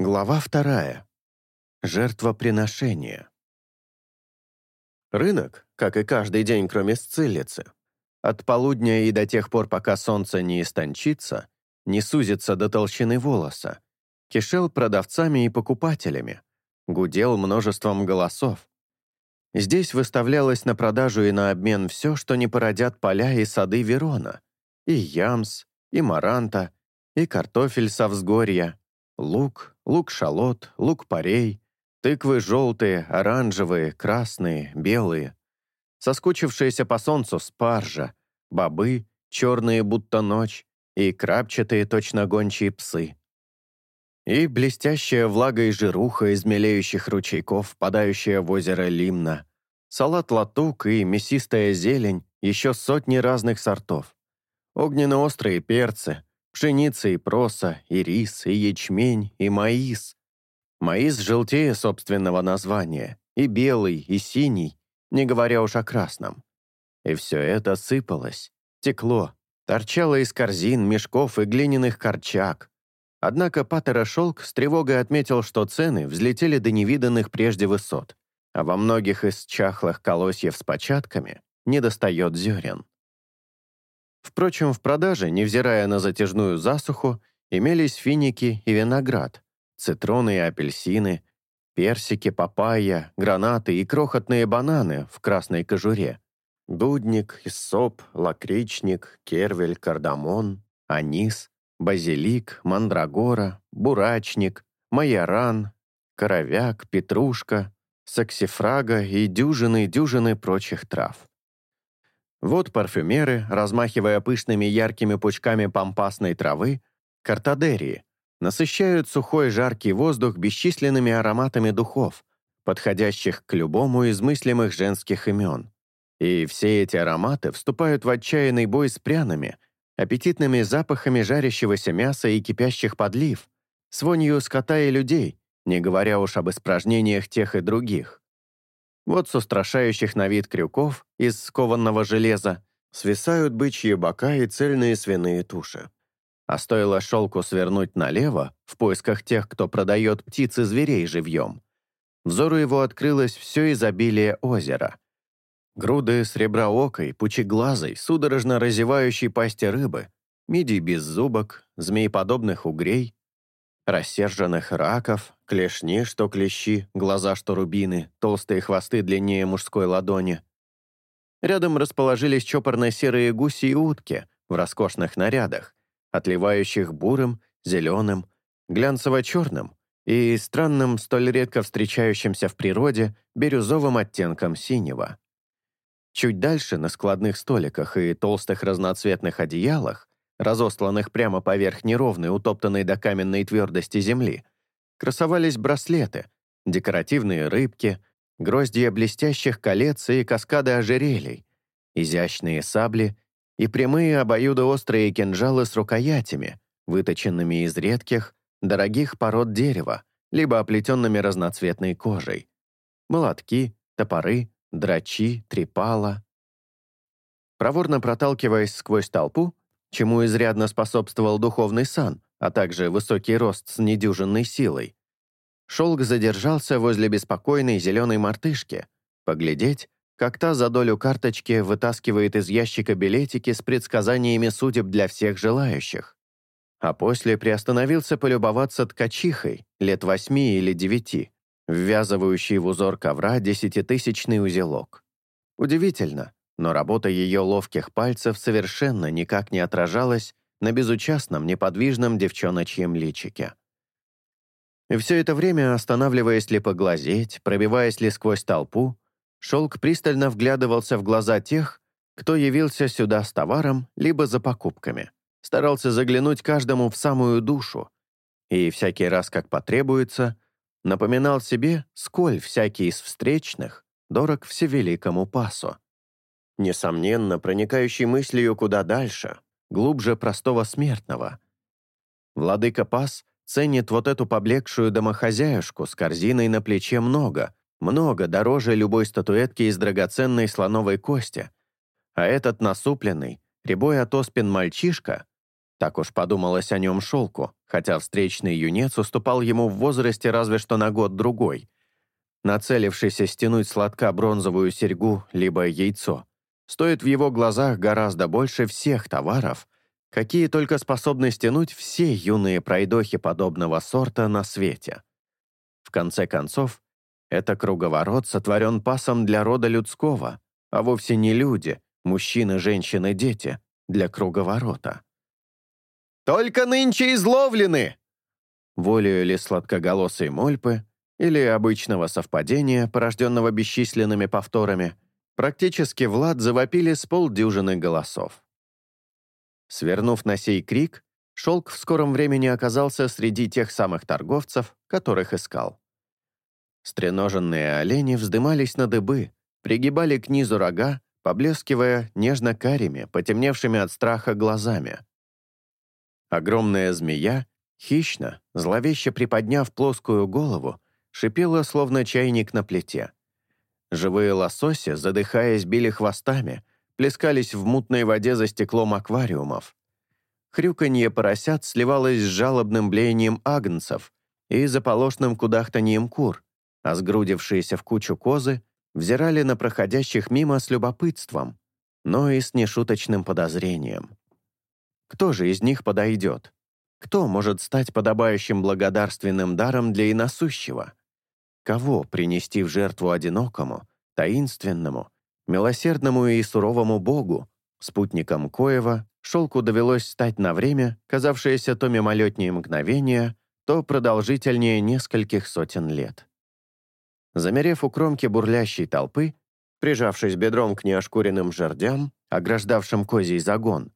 Глава вторая. Жертвоприношение. Рынок, как и каждый день, кроме Сциллицы, от полудня и до тех пор, пока солнце не истончится, не сузится до толщины волоса, кишел продавцами и покупателями, гудел множеством голосов. Здесь выставлялось на продажу и на обмен все, что не породят поля и сады Верона, и ямс, и маранта, и картофель со взгорья, лук, лук-шалот, лук-порей, тыквы желтые, оранжевые, красные, белые, соскучившиеся по солнцу спаржа, бобы, черные будто ночь, и крапчатые точно гончие псы. И блестящая влага и жируха из мелеющих ручейков, впадающая в озеро Лимна, салат-латук и мясистая зелень, еще сотни разных сортов. Огненно-острые перцы, пшеница и проса, и рис, и ячмень, и маис. Маис желтее собственного названия, и белый, и синий, не говоря уж о красном. И все это сыпалось, текло, торчало из корзин, мешков и глиняных корчак. Однако Паттера Шелк с тревогой отметил, что цены взлетели до невиданных прежде высот, а во многих из чахлых колосьев с початками недостает зерен. Впрочем, в продаже, невзирая на затяжную засуху, имелись финики и виноград, цитроны и апельсины, персики, папайя, гранаты и крохотные бананы в красной кожуре, дудник, иссоп, лакричник, кервель, кардамон, анис, базилик, мандрагора, бурачник, майоран, коровяк, петрушка, саксифрага и дюжины-дюжины прочих трав. Вот парфюмеры, размахивая пышными яркими пучками пампасной травы, картадерии, насыщают сухой жаркий воздух бесчисленными ароматами духов, подходящих к любому из мыслимых женских имен. И все эти ароматы вступают в отчаянный бой с пряными, аппетитными запахами жарящегося мяса и кипящих подлив, с вонью скота и людей, не говоря уж об испражнениях тех и других. Вот с устрашающих на вид крюков из скованного железа свисают бычьи бока и цельные свиные туши. А стоило шелку свернуть налево, в поисках тех, кто продает птиц и зверей живьем, взору его открылось все изобилие озера. Груды среброокой, пучеглазой, судорожно разевающей пасти рыбы, мидий без зубок, змееподобных угрей, рассерженных раков, клешни, что клещи, глаза, что рубины, толстые хвосты длиннее мужской ладони. Рядом расположились чопорно-серые гуси и утки в роскошных нарядах, отливающих бурым, зеленым, глянцево-черным и странным, столь редко встречающимся в природе, бирюзовым оттенком синего. Чуть дальше, на складных столиках и толстых разноцветных одеялах, разосланных прямо поверх неровной, утоптанной до каменной твердости земли, красовались браслеты, декоративные рыбки, гроздья блестящих колец и каскады ожерелий, изящные сабли и прямые обоюдоострые кинжалы с рукоятями, выточенными из редких, дорогих пород дерева, либо оплетенными разноцветной кожей. Молотки, топоры, драчи, трепала. Проворно проталкиваясь сквозь толпу, чему изрядно способствовал духовный сан, а также высокий рост с недюжинной силой. Шелк задержался возле беспокойной зеленой мартышки, поглядеть, как та за долю карточки вытаскивает из ящика билетики с предсказаниями судеб для всех желающих. А после приостановился полюбоваться ткачихой, лет восьми или девяти, ввязывающей в узор ковра десятитысячный узелок. Удивительно, но работа ее ловких пальцев совершенно никак не отражалась на безучастном, неподвижном девчоночьем личике. И все это время, останавливаясь ли поглазеть, пробиваясь ли сквозь толпу, Шелк пристально вглядывался в глаза тех, кто явился сюда с товаром либо за покупками, старался заглянуть каждому в самую душу, и всякий раз, как потребуется, напоминал себе, сколь всякий из встречных дорог всевеликому пасу несомненно, проникающий мыслью куда дальше, глубже простого смертного. Владыка Пас ценит вот эту поблекшую домохозяюшку с корзиной на плече много, много дороже любой статуэтки из драгоценной слоновой кости, а этот насупленный, рябой от оспин мальчишка Так уж подумалось о нем шелку, хотя встречный юнец уступал ему в возрасте разве что на год-другой. Нацелившийся стянуть сладка бронзовую серьгу либо яйцо, стоит в его глазах гораздо больше всех товаров, какие только способны стянуть все юные пройдохи подобного сорта на свете. В конце концов, это круговорот сотворен пасом для рода людского, а вовсе не люди, мужчины, женщины, дети, для круговорота. «Только нынче изловлены!» Волею ли сладкоголосой мольпы или обычного совпадения, порожденного бесчисленными повторами, практически Влад завопили с полдюжины голосов. Свернув на сей крик, шелк в скором времени оказался среди тех самых торговцев, которых искал. Стреноженные олени вздымались на дыбы, пригибали к низу рога, поблескивая нежно-карими, потемневшими от страха глазами. Огромная змея, хищно, зловеще приподняв плоскую голову, шипела, словно чайник на плите. Живые лососи, задыхаясь, били хвостами, плескались в мутной воде за стеклом аквариумов. Хрюканье поросят сливалось с жалобным блеянием агнцев и заполошным кудахтанием кур, а сгрудившиеся в кучу козы взирали на проходящих мимо с любопытством, но и с нешуточным подозрением. Кто же из них подойдет? Кто может стать подобающим благодарственным даром для иносущего? Кого принести в жертву одинокому, таинственному, милосердному и суровому Богу, спутником Коева, шелку довелось стать на время, казавшееся то мимолетнее мгновение, то продолжительнее нескольких сотен лет. Замерев у кромки бурлящей толпы, прижавшись бедром к неошкуренным жердям, ограждавшим козий загон,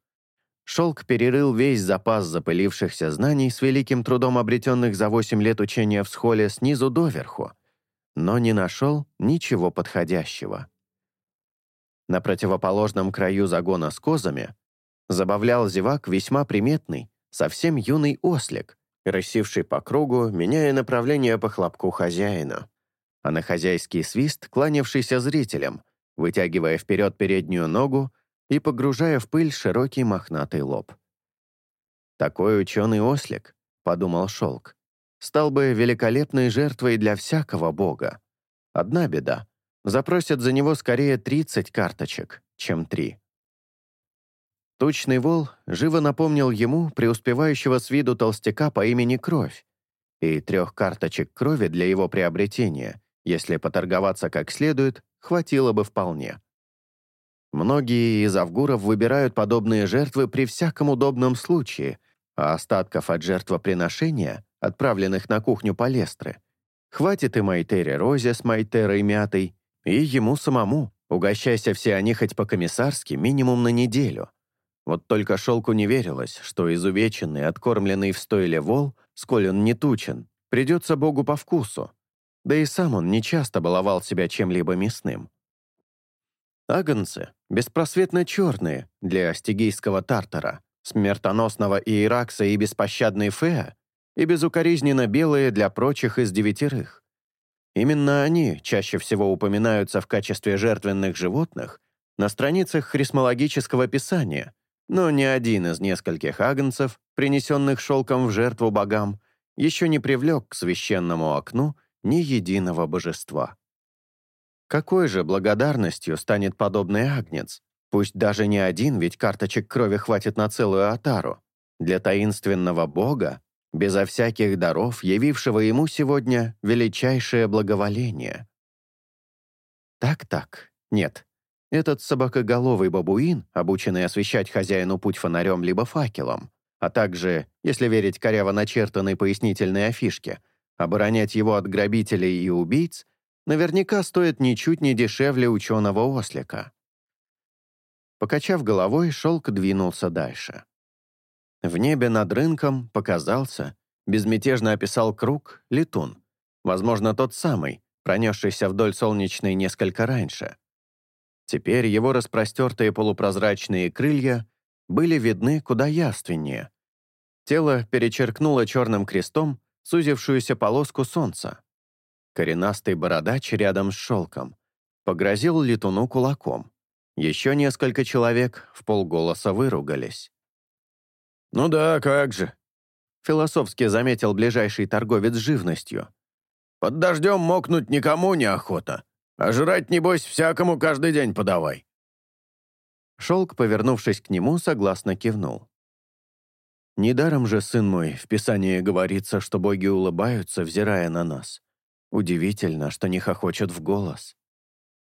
Шелк перерыл весь запас запылившихся знаний с великим трудом обретенных за восемь лет учения в схоле снизу доверху, но не нашел ничего подходящего. На противоположном краю загона с козами забавлял зевак весьма приметный, совсем юный ослик, рысивший по кругу, меняя направление по хлопку хозяина а на хозяйский свист кланявшийся зрителям, вытягивая вперед переднюю ногу и погружая в пыль широкий мохнатый лоб. «Такой ученый-ослик», — подумал Шелк, «стал бы великолепной жертвой для всякого бога. Одна беда — запросят за него скорее 30 карточек, чем три». Тучный вол живо напомнил ему преуспевающего с виду толстяка по имени Кровь, и трех карточек крови для его приобретения если поторговаться как следует, хватило бы вполне. Многие из авгуров выбирают подобные жертвы при всяком удобном случае, а остатков от жертвоприношения, отправленных на кухню Палестры, хватит и Майтере Розе с Майтерой Мятой, и ему самому, угощайся все они хоть по-комиссарски минимум на неделю. Вот только шелку не верилось, что изувеченный, откормленный в стойле вол, сколь он не тучен, придется Богу по вкусу, да и сам он нечасто баловал себя чем-либо мясным. Агнцы беспросветно черные для астигийского тартара, смертоносного Иеракса и беспощадной Феа, и безукоризненно белые для прочих из девятерых. Именно они чаще всего упоминаются в качестве жертвенных животных на страницах хрисмологического писания, но ни один из нескольких агнцев, принесенных шелком в жертву богам, еще не привлек к священному окну ни единого божества. Какой же благодарностью станет подобный агнец? Пусть даже не один, ведь карточек крови хватит на целую атару. Для таинственного бога, безо всяких даров, явившего ему сегодня величайшее благоволение. Так-так, нет. Этот собакоголовый бабуин, обученный освещать хозяину путь фонарем либо факелом, а также, если верить коряво начертанной пояснительной афишке, Оборонять его от грабителей и убийц наверняка стоит ничуть не дешевле ученого ослика. Покачав головой, шелк двинулся дальше. В небе над рынком показался, безмятежно описал круг, летун, возможно, тот самый, пронесшийся вдоль солнечной несколько раньше. Теперь его распростертые полупрозрачные крылья были видны куда яственнее. Тело перечеркнуло черным крестом сузившуюся полоску солнца. Коренастый бородач рядом с шелком. Погрозил летуну кулаком. Еще несколько человек в полголоса выругались. «Ну да, как же», — философски заметил ближайший торговец живностью. «Под дождем мокнуть никому не охота, а жрать, небось, всякому каждый день подавай». Шелк, повернувшись к нему, согласно кивнул. «Недаром же, сын мой, в Писании говорится, что боги улыбаются, взирая на нас. Удивительно, что не хохочут в голос».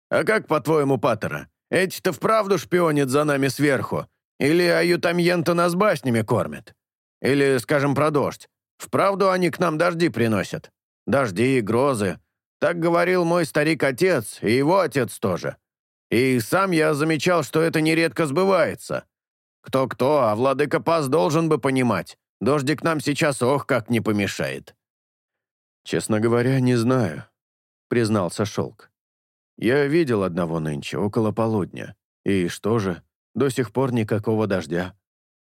«А как, по-твоему, Паттера, эти-то вправду шпионят за нами сверху? Или аютамьента нас баснями кормят? Или, скажем, про дождь. Вправду они к нам дожди приносят? Дожди и грозы. Так говорил мой старик-отец, и его отец тоже. И сам я замечал, что это нередко сбывается. Кто-кто, а владыка Пас должен бы понимать. Дождик нам сейчас ох как не помешает. «Честно говоря, не знаю», — признался Шелк. «Я видел одного нынче, около полудня. И что же, до сих пор никакого дождя.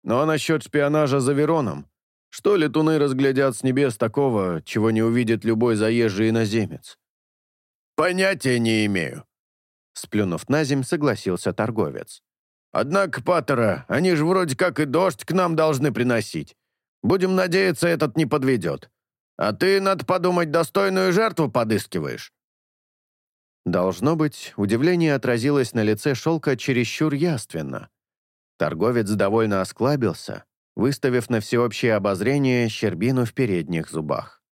Ну а насчет шпионажа за Вероном? Что летуны разглядят с небес такого, чего не увидит любой заезжий иноземец? Понятия не имею. Сплюнув на земь, согласился торговец. Однако, Паттера, они же вроде как и дождь к нам должны приносить. Будем надеяться, этот не подведет. А ты, надо подумать, достойную жертву подыскиваешь. Должно быть, удивление отразилось на лице шелка чересчур яственно. Торговец довольно осклабился, выставив на всеобщее обозрение щербину в передних зубах.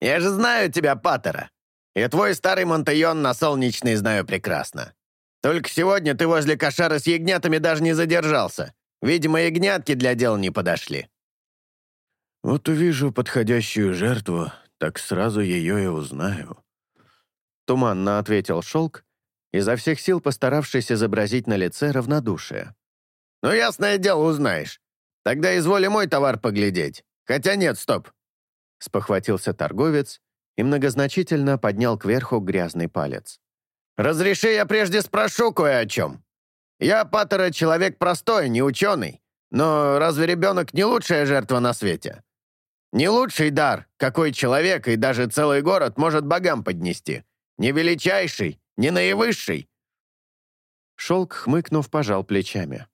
«Я же знаю тебя, Паттера, и твой старый Монтайон на солнечный знаю прекрасно. Только сегодня ты возле кошара с ягнятами даже не задержался. Видимо, ягнятки для дела не подошли». «Вот увижу подходящую жертву, так сразу ее и узнаю», Туманно ответил Шелк, изо всех сил постаравшись изобразить на лице равнодушие. «Ну, ясное дело, узнаешь. Тогда изволи мой товар поглядеть. Хотя нет, стоп!» Спохватился торговец и многозначительно поднял кверху грязный палец. «Разреши, я прежде спрошу кое о чем. Я, Паттера, человек простой, не ученый. Но разве ребенок не лучшая жертва на свете? Не лучший дар, какой человек и даже целый город может богам поднести. Не величайший, не наивысший!» Шелк, хмыкнув, пожал плечами.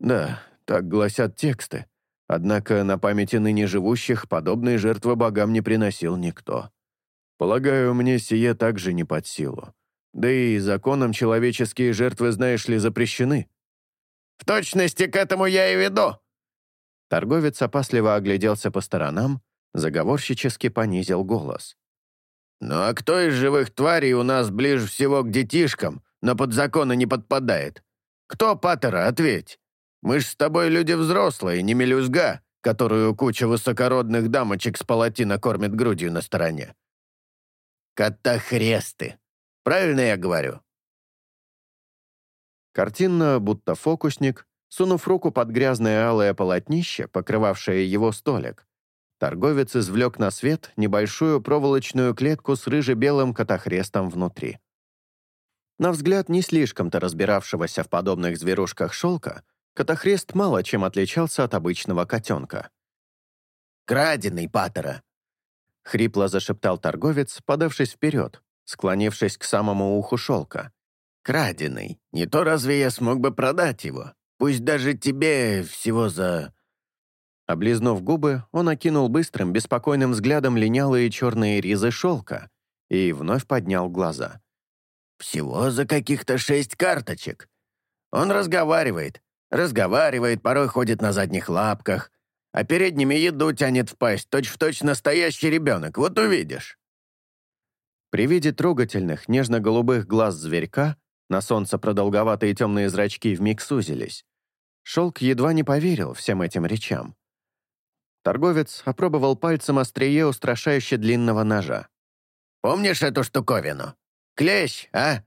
«Да, так гласят тексты. Однако на памяти ныне живущих подобные жертвы богам не приносил никто. Полагаю, мне сие также не под силу. Да и законом человеческие жертвы, знаешь ли, запрещены». «В точности к этому я и веду!» Торговец опасливо огляделся по сторонам, заговорщически понизил голос. «Ну а кто из живых тварей у нас ближе всего к детишкам, но под законы не подпадает? Кто, Паттера, ответь? Мы ж с тобой люди взрослые, не мелюзга, которую куча высокородных дамочек с палатина кормит грудью на стороне. Катахресты. Правильно я говорю?» Картинно, будто фокусник, сунув руку под грязное алое полотнище, покрывавшее его столик, Торговец извлек на свет небольшую проволочную клетку с рыже-белым катахрестом внутри. На взгляд не слишком-то разбиравшегося в подобных зверушках шелка, катахрест мало чем отличался от обычного котенка. «Краденый, Паттера!» — хрипло зашептал торговец, подавшись вперед, склонившись к самому уху шелка. «Краденый. Не то разве я смог бы продать его? Пусть даже тебе всего за Облизнув губы, он окинул быстрым, беспокойным взглядом линялые черные ризы шелка и вновь поднял глаза. «Всего за каких-то шесть карточек. Он разговаривает, разговаривает, порой ходит на задних лапках, а передними еду тянет в пасть, точь-в-точь точь настоящий ребенок, вот увидишь». При виде трогательных, нежно-голубых глаз зверька на солнце продолговатые темные зрачки вмиг сузились. Шелк едва не поверил всем этим речам. Торговец опробовал пальцем острие устрашающе длинного ножа. «Помнишь эту штуковину? Клещ, а?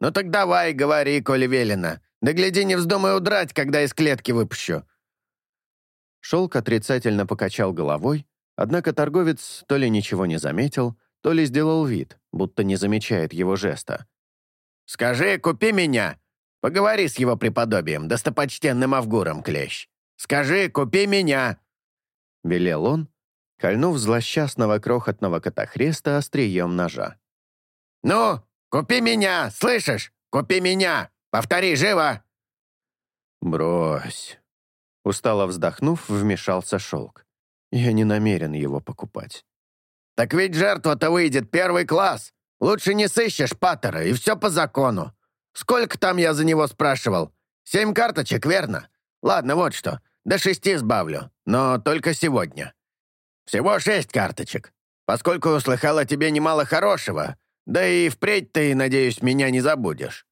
Ну так давай, говори, коли велено. Да гляди, не вздумай удрать, когда из клетки выпущу». Шелк отрицательно покачал головой, однако торговец то ли ничего не заметил, то ли сделал вид, будто не замечает его жеста. «Скажи, купи меня! Поговори с его преподобием, достопочтенным Авгуром, клещ! Скажи, купи меня!» — велел он, кольнув злосчастного крохотного котохреста острием ножа. «Ну, купи меня, слышишь? Купи меня! Повтори, живо!» «Брось!» Устало вздохнув, вмешался шелк. Я не намерен его покупать. «Так ведь жертва-то выйдет первый класс. Лучше не сыщешь Паттера, и все по закону. Сколько там я за него спрашивал? Семь карточек, верно? Ладно, вот что. До шести сбавлю, но только сегодня. Всего шесть карточек. Поскольку услыхал о тебе немало хорошего, да и впредь ты, надеюсь, меня не забудешь».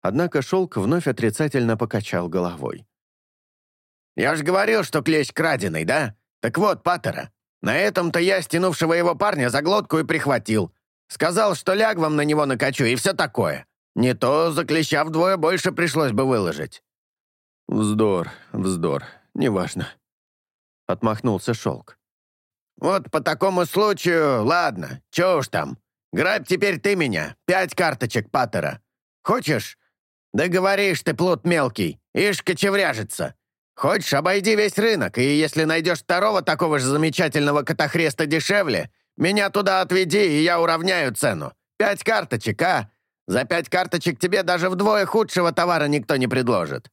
Однако Шелк вновь отрицательно покачал головой. «Я же говорил, что клещ краденый, да? Так вот, Паттера, на этом-то я стянувшего его парня за глотку и прихватил. Сказал, что лягвом на него накачу и все такое. Не то за клеща вдвое больше пришлось бы выложить». «Вздор, вздор, неважно», — отмахнулся Шелк. «Вот по такому случаю, ладно, чё уж там. Грабь теперь ты меня, пять карточек Паттера. Хочешь? Да говоришь ты, плут мелкий, ишь кочевряжется. Хочешь, обойди весь рынок, и если найдешь второго такого же замечательного катахреста дешевле, меня туда отведи, и я уравняю цену. Пять карточек, а? За пять карточек тебе даже вдвое худшего товара никто не предложит.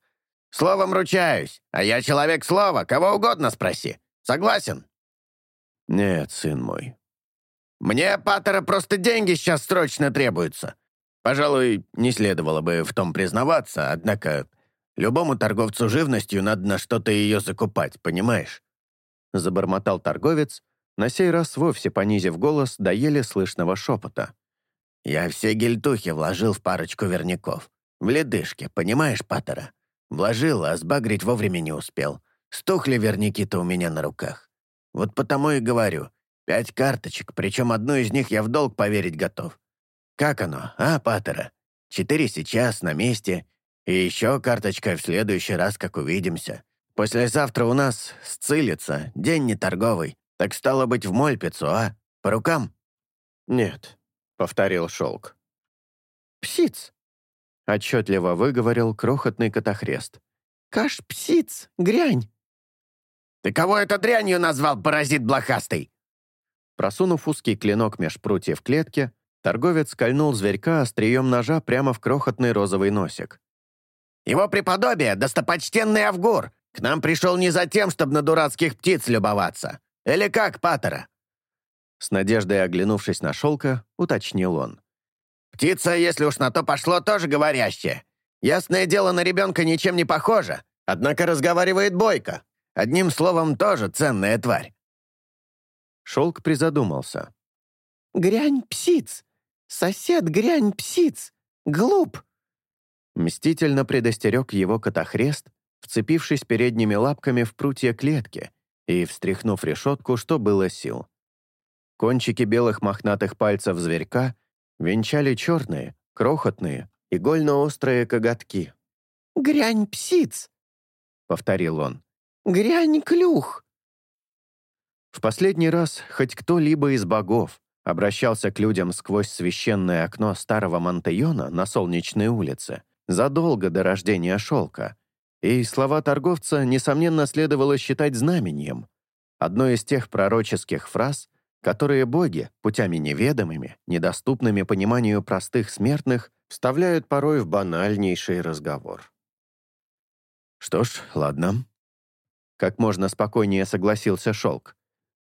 Словом ручаюсь, а я человек слова, кого угодно спроси. Согласен?» «Нет, сын мой». «Мне, Паттера, просто деньги сейчас срочно требуются. Пожалуй, не следовало бы в том признаваться, однако любому торговцу живностью надо на что-то ее закупать, понимаешь?» Забормотал торговец, на сей раз вовсе понизив голос до еле слышного шепота. «Я все гельтухи вложил в парочку верняков. В ледышке, понимаешь, Паттера? Вложил, а сбагрить вовремя не успел. Стухли верняки-то у меня на руках. Вот потому и говорю. Пять карточек, причем одну из них я в долг поверить готов. Как оно, а, Паттера? Четыре сейчас, на месте. И еще карточка в следующий раз, как увидимся. Послезавтра у нас сцилится, день не торговый. Так стало быть, в Мольпицу, а? По рукам? «Нет», — повторил Шелк. «Псиц!» — отчетливо выговорил крохотный катахрест. «Каш, псиц, грянь!» «Ты кого это дрянью назвал, паразит блохастый?» Просунув узкий клинок меж прутьев клетки, торговец скольнул зверька острием ножа прямо в крохотный розовый носик. «Его преподобие, достопочтенный Авгур, к нам пришел не за тем, чтобы на дурацких птиц любоваться. Или как, Паттера?» С надеждой оглянувшись на шелка, уточнил он. «Птица, если уж на то пошло, тоже говорящая. Ясное дело, на ребенка ничем не похожа, однако разговаривает бойко. Одним словом, тоже ценная тварь». Шелк призадумался. «Грянь псиц! Сосед грянь псиц! Глуп!» Мстительно предостерег его катахрест, вцепившись передними лапками в прутья клетки и встряхнув решетку, что было сил. Кончики белых мохнатых пальцев зверька венчали черные, крохотные, игольно-острые коготки. «Грянь псиц!» — повторил он. «Грянь клюх!» В последний раз хоть кто-либо из богов обращался к людям сквозь священное окно старого Монтеона на Солнечной улице задолго до рождения шелка, и слова торговца, несомненно, следовало считать знамением, одной из тех пророческих фраз, которые боги, путями неведомыми, недоступными пониманию простых смертных, вставляют порой в банальнейший разговор. «Что ж, ладно». Как можно спокойнее согласился Шелк.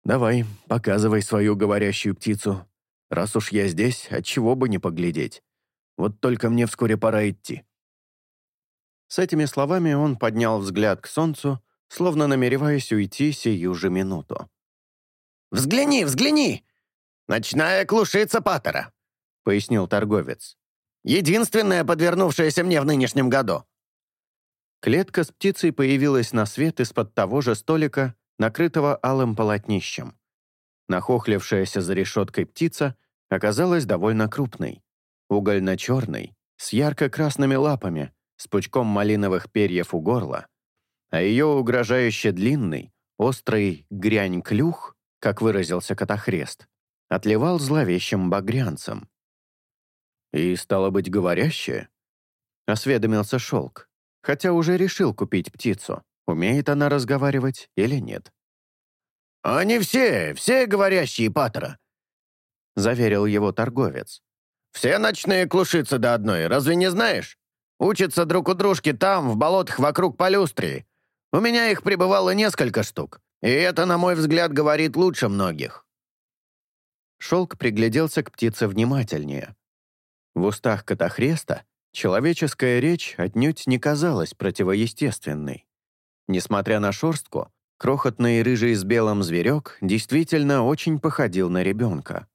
«Давай, показывай свою говорящую птицу. Раз уж я здесь, отчего бы не поглядеть. Вот только мне вскоре пора идти». С этими словами он поднял взгляд к солнцу, словно намереваясь уйти сию же минуту. «Взгляни, взгляни! Ночная клушица Паттера», — пояснил торговец. «Единственная, подвернувшаяся мне в нынешнем году». Клетка с птицей появилась на свет из-под того же столика, накрытого алым полотнищем. Нахохлившаяся за решеткой птица оказалась довольно крупной, угольно-черной, с ярко-красными лапами, с пучком малиновых перьев у горла, а ее угрожающе длинный, острый грянь-клюх, как выразился Катахрест, отливал зловещим багрянцем. «И, стало быть, говорящее?» — осведомился Шелк, хотя уже решил купить птицу, умеет она разговаривать или нет. «Они все, все говорящие, Паттера», — заверил его торговец. «Все ночные клушицы до одной, разве не знаешь? Учатся друг у дружки там, в болотах вокруг Полюстрии. У меня их прибывало несколько штук, и это, на мой взгляд, говорит лучше многих». Шелк пригляделся к птице внимательнее. В устах Катахреста человеческая речь отнюдь не казалась противоестественной. Несмотря на шорстку, крохотный рыжий с белым зверек действительно очень походил на ребенка.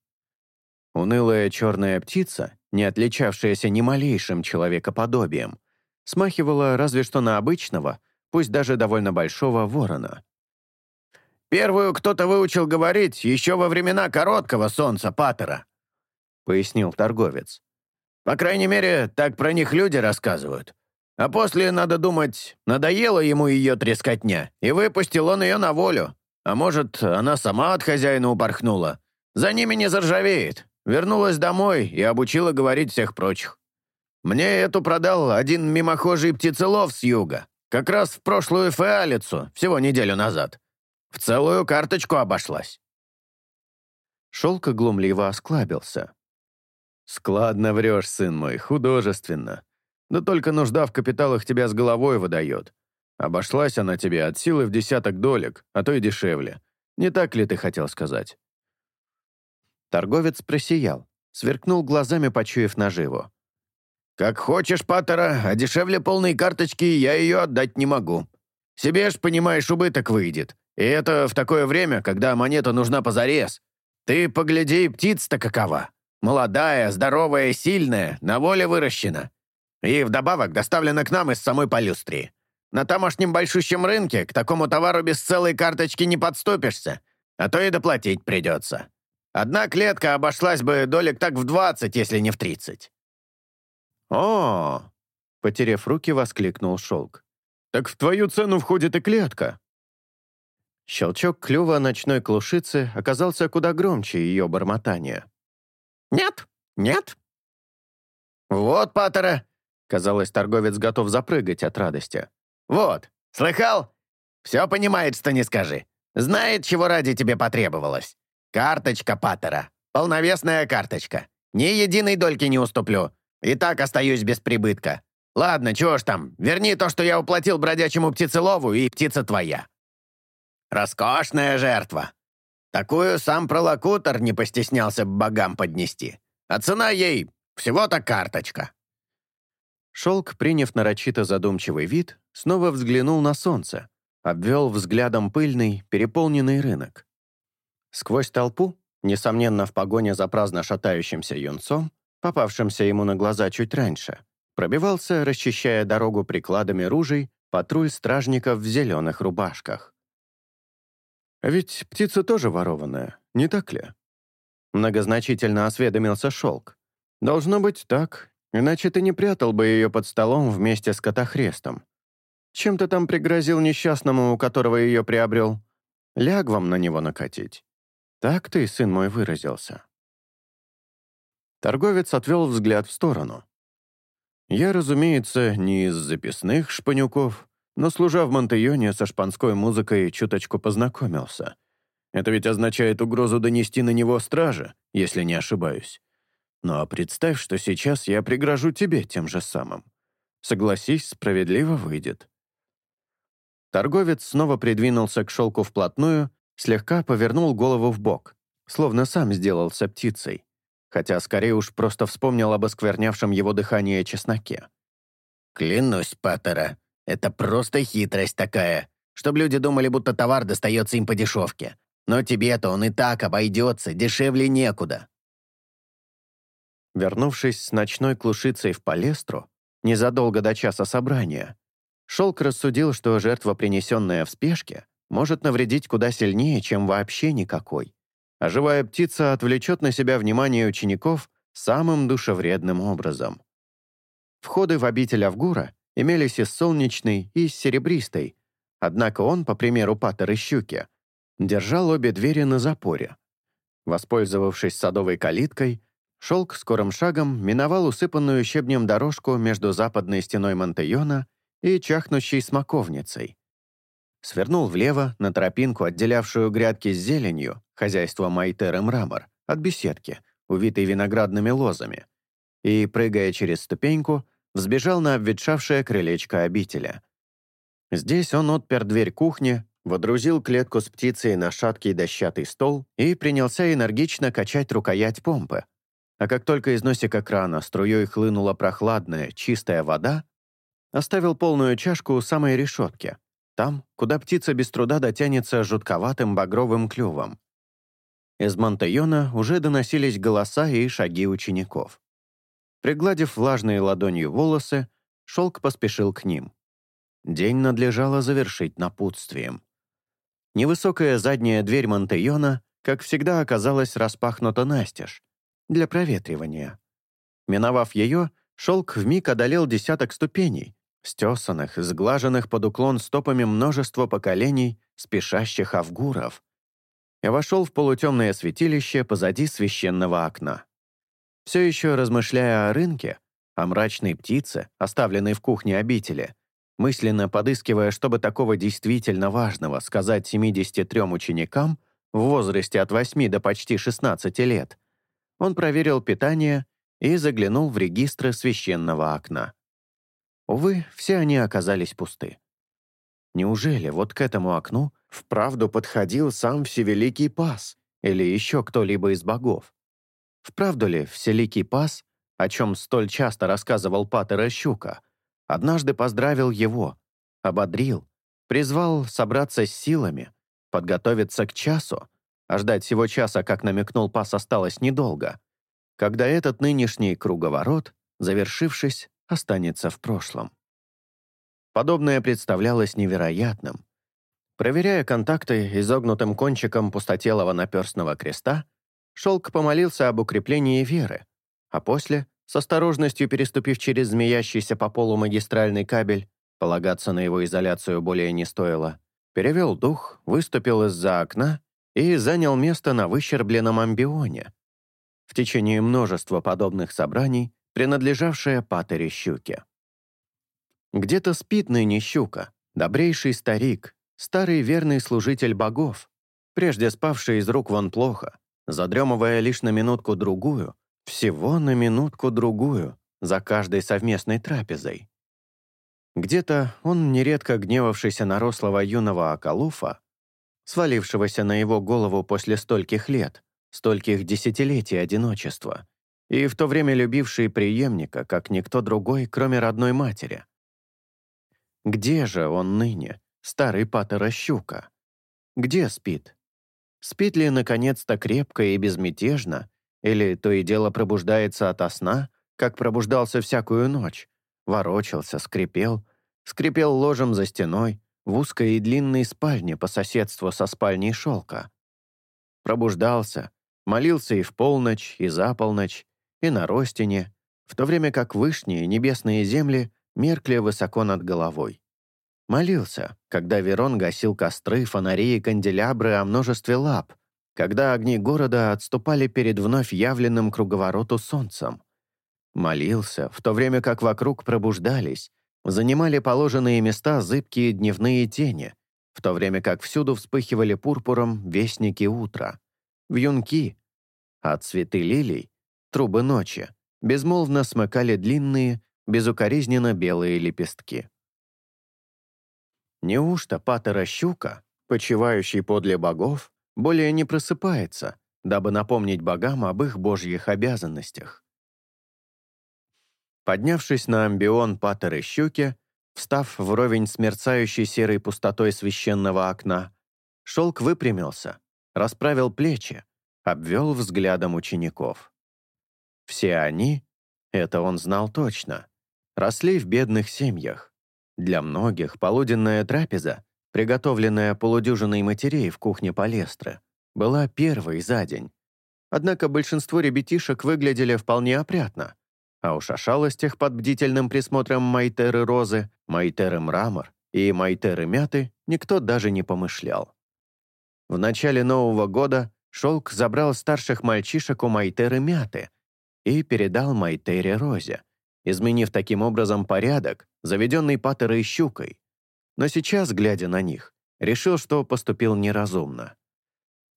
Унылая черная птица, не отличавшаяся ни малейшим человекоподобием, смахивала разве что на обычного, пусть даже довольно большого ворона. «Первую кто-то выучил говорить еще во времена короткого солнца Паттера», — пояснил торговец. «По крайней мере, так про них люди рассказывают. А после, надо думать, надоело ему ее трескотня, и выпустил он ее на волю. А может, она сама от хозяина упорхнула. За ними не заржавеет. Вернулась домой и обучила говорить всех прочих. Мне эту продал один мимохожий птицелов с юга. Как раз в прошлую феалицу, всего неделю назад. В целую карточку обошлась. Шелка глумливо осклабился. «Складно врешь, сын мой, художественно. Да только нужда в капиталах тебя с головой выдает. Обошлась она тебе от силы в десяток долек, а то и дешевле. Не так ли ты хотел сказать?» Торговец просиял, сверкнул глазами, почуяв наживу. «Как хочешь, Паттера, а дешевле полной карточки я ее отдать не могу. Себе ж, понимаешь, убыток выйдет. И это в такое время, когда монета нужна позарез. Ты погляди, птица-то какова. Молодая, здоровая, сильная, на воле выращена. И вдобавок доставлена к нам из самой Полюстрии. На тамошнем большущем рынке к такому товару без целой карточки не подступишься, а то и доплатить придется. Одна клетка обошлась бы долек так в 20, если не в 30. «О!» — потеряв руки, воскликнул Шелк. «Так в твою цену входит и клетка!» Щелчок клюва ночной клушицы оказался куда громче ее бормотания. «Нет, нет». «Вот, Паттера!» Казалось, торговец готов запрыгать от радости. «Вот, слыхал? Все понимает, что не скажи. Знает, чего ради тебе потребовалось. Карточка Паттера. Полновесная карточка. Ни единой дольки не уступлю. И так остаюсь без прибытка. Ладно, чего ж там, верни то, что я уплатил бродячему птицелову, и птица твоя. Роскошная жертва. Такую сам пролокутор не постеснялся богам поднести. А цена ей всего-то карточка. Шелк, приняв нарочито задумчивый вид, снова взглянул на солнце, обвел взглядом пыльный, переполненный рынок. Сквозь толпу, несомненно, в погоне за праздно шатающимся юнцом, попавшимся ему на глаза чуть раньше, пробивался, расчищая дорогу прикладами ружей, патруль стражников в зеленых рубашках. «А ведь птица тоже ворованная, не так ли?» Многозначительно осведомился Шелк. «Должно быть так, Иначе ты не прятал бы ее под столом вместе с Катахрестом. Чем ты там пригрозил несчастному, у которого ее приобрел? Лягвам на него накатить. Так ты, сын мой, выразился. Торговец отвел взгляд в сторону. Я, разумеется, не из записных шпанюков, но, служа в Монтеоне, со шпанской музыкой чуточку познакомился. Это ведь означает угрозу донести на него стража, если не ошибаюсь. Ну а представь, что сейчас я пригрожу тебе тем же самым. Согласись, справедливо выйдет». Торговец снова придвинулся к шелку вплотную, слегка повернул голову в бок, словно сам сделался птицей, хотя скорее уж просто вспомнил об осквернявшем его дыхание чесноке. «Клянусь, Паттера, это просто хитрость такая, чтобы люди думали, будто товар достается им по дешевке. Но тебе-то он и так обойдется, дешевле некуда. Вернувшись с ночной клушицей в Палестру, незадолго до часа собрания, Шелк рассудил, что жертва, принесенная в спешке, может навредить куда сильнее, чем вообще никакой, а живая птица отвлечет на себя внимание учеников самым душевредным образом. Входы в обитель Авгура имелись из солнечной, и из серебристой, однако он, по примеру Паттер и Щуки, держал обе двери на запоре. Воспользовавшись садовой калиткой, Шелк скорым шагом миновал усыпанную щебнем дорожку между западной стеной Монтеона и чахнущей смоковницей. Свернул влево на тропинку, отделявшую грядки с зеленью, хозяйство Майтер и Мрамор, от беседки, увитой виноградными лозами, и, прыгая через ступеньку, взбежал на обветшавшее крылечко обителя. Здесь он отпер дверь кухни, водрузил клетку с птицей на шаткий дощатый стол и принялся энергично качать рукоять помпы. А как только из носика крана струей хлынула прохладная, чистая вода, оставил полную чашку у самой решетки, там, куда птица без труда дотянется жутковатым багровым клювом. Из Монтайона уже доносились голоса и шаги учеников. Пригладив влажные ладонью волосы, шелк поспешил к ним. День надлежало завершить напутствием. Невысокая задняя дверь Монтейона, как всегда, оказалась распахнута настежь для проветривания. Миновав ее, шелк вмиг одолел десяток ступеней, стесанных, сглаженных под уклон стопами множество поколений спешащих авгуров, и вошел в полутемное святилище позади священного окна. Все еще размышляя о рынке, о мрачной птице, оставленной в кухне обители, мысленно подыскивая, чтобы такого действительно важного сказать 73 ученикам в возрасте от 8 до почти 16 лет, он проверил питание и заглянул в регистры священного окна. Увы, все они оказались пусты. Неужели вот к этому окну вправду подходил сам Всевеликий Пас или еще кто-либо из богов? Вправду ли Вселикий Пас, о чем столь часто рассказывал Патера Щука, Однажды поздравил его, ободрил, призвал собраться с силами, подготовиться к часу, а ждать всего часа, как намекнул Пас, осталось недолго, когда этот нынешний круговорот, завершившись, останется в прошлом. Подобное представлялось невероятным. Проверяя контакты изогнутым кончиком пустотелого наперстного креста, Шелк помолился об укреплении веры, а после с осторожностью переступив через змеящийся по полу магистральный кабель, полагаться на его изоляцию более не стоило, перевел дух, выступил из-за окна и занял место на выщербленном амбионе. В течение множества подобных собраний, принадлежавшее Патере Щуке. Где-то спит ныне Щука, добрейший старик, старый верный служитель богов, прежде спавший из рук вон плохо, задремывая лишь на минутку-другую, всего на минутку-другую, за каждой совместной трапезой. Где-то он, нередко гневавшийся на рослого юного Акалуфа, свалившегося на его голову после стольких лет, стольких десятилетий одиночества, и в то время любивший преемника, как никто другой, кроме родной матери. Где же он ныне, старый патера Щука? Где спит? Спит ли, наконец-то, крепко и безмятежно, или то и дело пробуждается ото сна, как пробуждался всякую ночь, ворочался, скрипел, скрипел ложем за стеной в узкой и длинной спальне по соседству со спальней шелка. Пробуждался, молился и в полночь, и за полночь, и на ростине, в то время как вышние небесные земли меркли высоко над головой. Молился, когда Верон гасил костры, фонари и канделябры о множестве лап — когда огни города отступали перед вновь явленным круговороту солнцем. Молился, в то время как вокруг пробуждались, занимали положенные места зыбкие дневные тени, в то время как всюду вспыхивали пурпуром вестники утра, вьюнки, а цветы лилий, трубы ночи, безмолвно смыкали длинные, безукоризненно белые лепестки. Неужто Патера Щука, почивающий подле богов, более не просыпается, дабы напомнить богам об их божьих обязанностях. Поднявшись на амбион Паттеры Щуки, встав вровень с мерцающей серой пустотой священного окна, шелк выпрямился, расправил плечи, обвел взглядом учеников. Все они, это он знал точно, росли в бедных семьях. Для многих полуденная трапеза приготовленная полудюжиной матерей в кухне Палестры, была первой за день. Однако большинство ребятишек выглядели вполне опрятно, а уж о шалостях под бдительным присмотром Майтеры Розы, Майтеры Мрамор и Майтеры Мяты никто даже не помышлял. В начале Нового года Шелк забрал старших мальчишек у Майтеры Мяты и передал Майтере Розе, изменив таким образом порядок, заведенный Паттерой Щукой, но сейчас, глядя на них, решил, что поступил неразумно.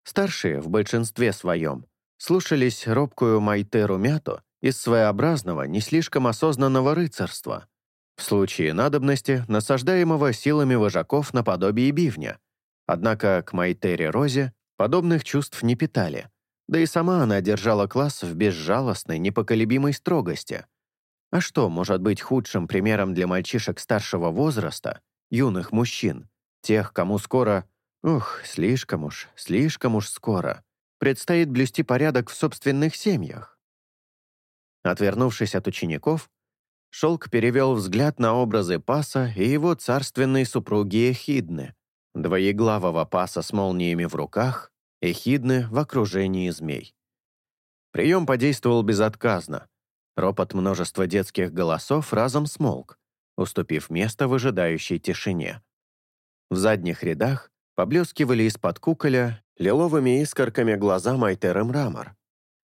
Старшие, в большинстве своем, слушались робкую Майтеру Мяту из своеобразного, не слишком осознанного рыцарства, в случае надобности насаждаемого силами вожаков наподобие бивня. Однако к Майтере Розе подобных чувств не питали, да и сама она держала класс в безжалостной, непоколебимой строгости. А что может быть худшим примером для мальчишек старшего возраста, юных мужчин, тех, кому скоро, ух, слишком уж, слишком уж скоро, предстоит блюсти порядок в собственных семьях? Отвернувшись от учеников, Шелк перевел взгляд на образы Паса и его царственной супруги Эхидны, двоеглавого Паса с молниями в руках, Эхидны в окружении змей. Прием подействовал безотказно. Ропот множества детских голосов разом смолк, уступив место выжидающей тишине. В задних рядах поблескивали из-под куколя лиловыми искорками глаза Майтеры Мрамор,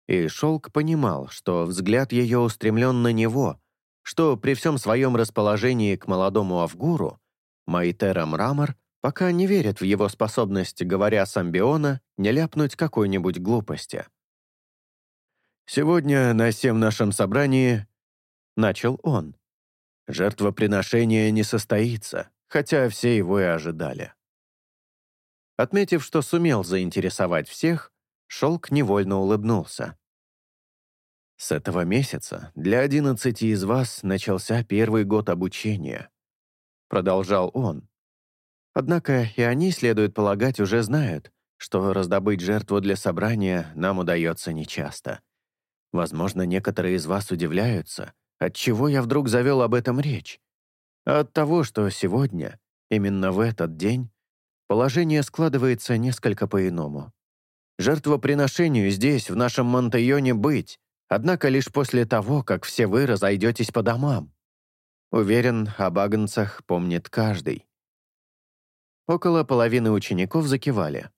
и Шелк понимал, что взгляд ее устремлен на него, что при всем своем расположении к молодому Авгуру Майтера Мрамор пока не верит в его способность, говоря с Амбиона, не ляпнуть какой-нибудь глупости. «Сегодня на всем нашем собрании...» — начал он. «Жертвоприношение не состоится, хотя все его и ожидали». Отметив, что сумел заинтересовать всех, Шелк невольно улыбнулся. «С этого месяца для одиннадцати из вас начался первый год обучения», — продолжал он. «Однако и они, следует полагать, уже знают, что раздобыть жертву для собрания нам удается нечасто. Возможно, некоторые из вас удивляются, отчего я вдруг завел об этом речь. От того, что сегодня, именно в этот день, положение складывается несколько по-иному. Жертвоприношению здесь, в нашем Монтайоне, быть, однако лишь после того, как все вы разойдетесь по домам. Уверен, об агнцах помнит каждый. Около половины учеников закивали.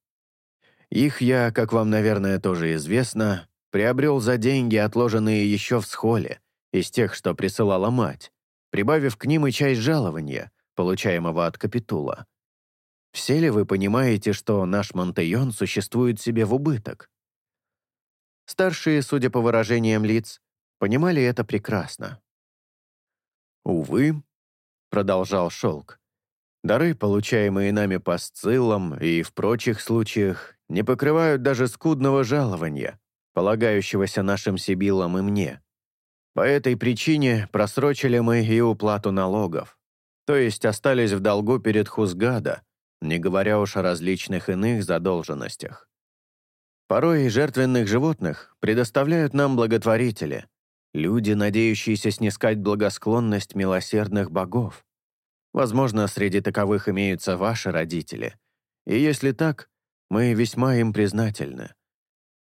Их я, как вам, наверное, тоже известно, приобрел за деньги, отложенные еще в схоле, из тех, что присылала мать, прибавив к ним и часть жалования, получаемого от капитула. Все ли вы понимаете, что наш Монтейон существует себе в убыток? Старшие, судя по выражениям лиц, понимали это прекрасно. «Увы», — продолжал Шелк, «дары, получаемые нами по сциллам и в прочих случаях, не покрывают даже скудного жалования, полагающегося нашим Сибилам и мне. По этой причине просрочили мы и уплату налогов, то есть остались в долгу перед Хузгада, не говоря уж о различных иных задолженностях. Порой жертвенных животных предоставляют нам благотворители, люди, надеющиеся снискать благосклонность милосердных богов. Возможно, среди таковых имеются ваши родители. И если так, мы весьма им признательны.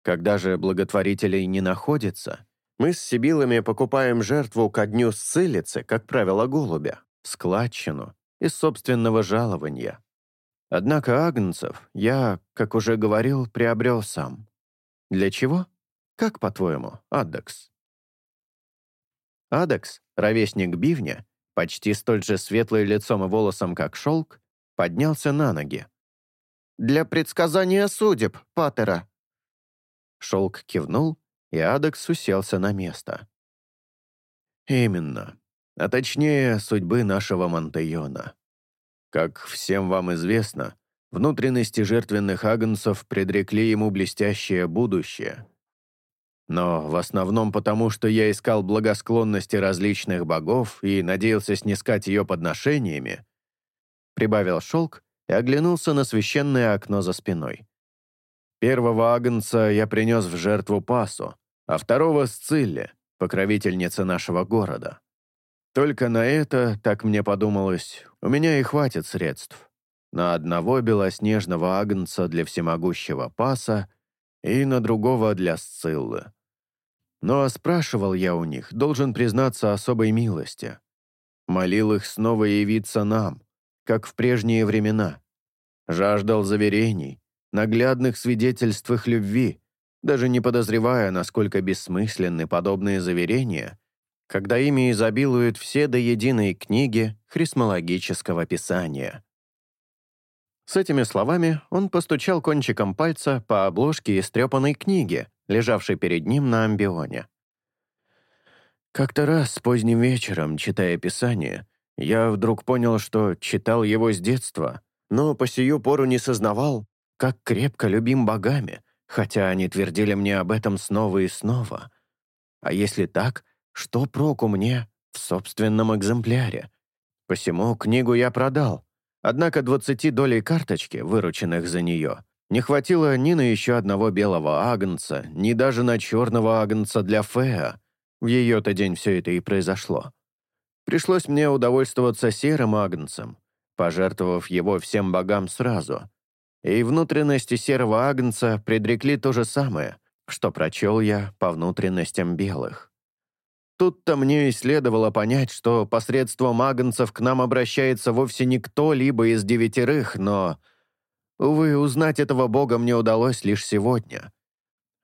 Когда же благотворителей не находится, мы с Сибилами покупаем жертву ко дню ссылицы, как правило, голубя, складчину, из собственного жалования. Однако агнцев я, как уже говорил, приобрел сам. Для чего? Как, по-твоему, Адекс? Адекс, ровесник Бивня, почти столь же светлый лицом и волосом, как шелк, поднялся на ноги. «Для предсказания судеб, Паттера». Шелк кивнул, и Адекс уселся на место. «Именно. А точнее, судьбы нашего Монтейона. Как всем вам известно, внутренности жертвенных агнцев предрекли ему блестящее будущее. Но в основном потому, что я искал благосклонности различных богов и надеялся снискать ее подношениями, прибавил шелк и оглянулся на священное окно за спиной. Первого агнца я принес в жертву Пасу, а второго — Сцилле, покровительнице нашего города. Только на это, так мне подумалось, у меня и хватит средств. На одного белоснежного агнца для всемогущего паса и на другого для Сциллы. Но спрашивал я у них, должен признаться особой милости. Молил их снова явиться нам, как в прежние времена. Жаждал заверений, наглядных свидетельств их любви, даже не подозревая, насколько бессмысленны подобные заверения — когда ими изобилуют все до единой книги хрисмологического писания. С этими словами он постучал кончиком пальца по обложке истрепанной книги, лежавшей перед ним на амбионе. Как-то раз поздним вечером, читая Писание, Я вдруг понял, что читал его с детства, но по сию пору не сознавал, как крепко любим богами, хотя они твердили мне об этом снова и снова. А если так, что проку мне в собственном экземпляре? Посему книгу я продал, однако 20 долей карточки, вырученных за нее, не хватило ни на еще одного белого агнца, ни даже на черного агнца для Феа. В ее-то день все это и произошло. Пришлось мне удовольствоваться серым агнцем, пожертвовав его всем богам сразу. И внутренности серого агнца предрекли то же самое, что прочел я по внутренностям белых. Тут-то мне и следовало понять, что посредством агнцев к нам обращается вовсе не кто-либо из девятерых, но... Увы, узнать этого бога мне удалось лишь сегодня.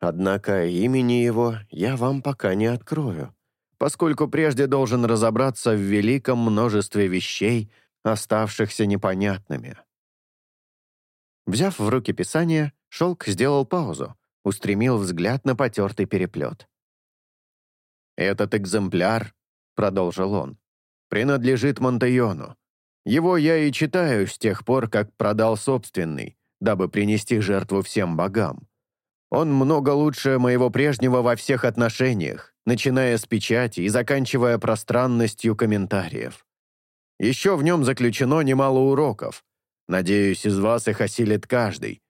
Однако имени его я вам пока не открою поскольку прежде должен разобраться в великом множестве вещей, оставшихся непонятными. Взяв в руки писание, Шелк сделал паузу, устремил взгляд на потертый переплет. «Этот экземпляр», — продолжил он, — «принадлежит Монтайону. Его я и читаю с тех пор, как продал собственный, дабы принести жертву всем богам. Он много лучше моего прежнего во всех отношениях, начиная с печати и заканчивая пространностью комментариев. Еще в нем заключено немало уроков. Надеюсь, из вас их осилит каждый.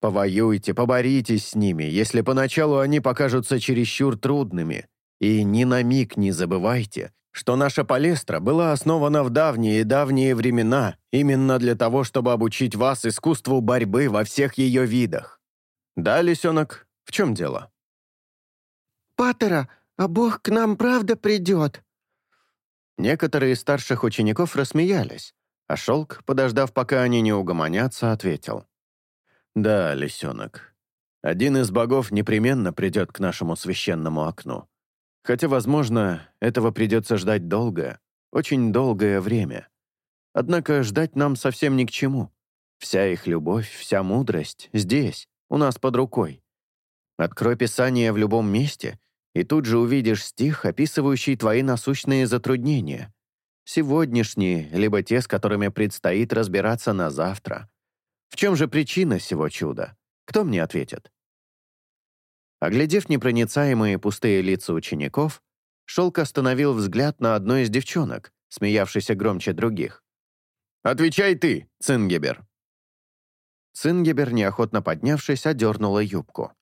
Повоюйте, поборитесь с ними, если поначалу они покажутся чересчур трудными. И ни на миг не забывайте, что наша палестра была основана в давние и давние времена именно для того, чтобы обучить вас искусству борьбы во всех ее видах. «Да, лисенок, в чем дело?» «Паттера, а Бог к нам правда придет?» Некоторые из старших учеников рассмеялись, а Шелк, подождав, пока они не угомонятся, ответил. «Да, лисенок, один из богов непременно придет к нашему священному окну. Хотя, возможно, этого придется ждать долгое, очень долгое время. Однако ждать нам совсем ни к чему. Вся их любовь, вся мудрость здесь, у нас под рукой. Открой Писание в любом месте, и тут же увидишь стих, описывающий твои насущные затруднения. Сегодняшние, либо те, с которыми предстоит разбираться на завтра. В чем же причина всего чуда? Кто мне ответит? Оглядев непроницаемые пустые лица учеников, Шелк остановил взгляд на одной из девчонок, смеявшейся громче других. «Отвечай ты, Цингебер!» Цингебер, неохотно поднявшись, одернула юбку.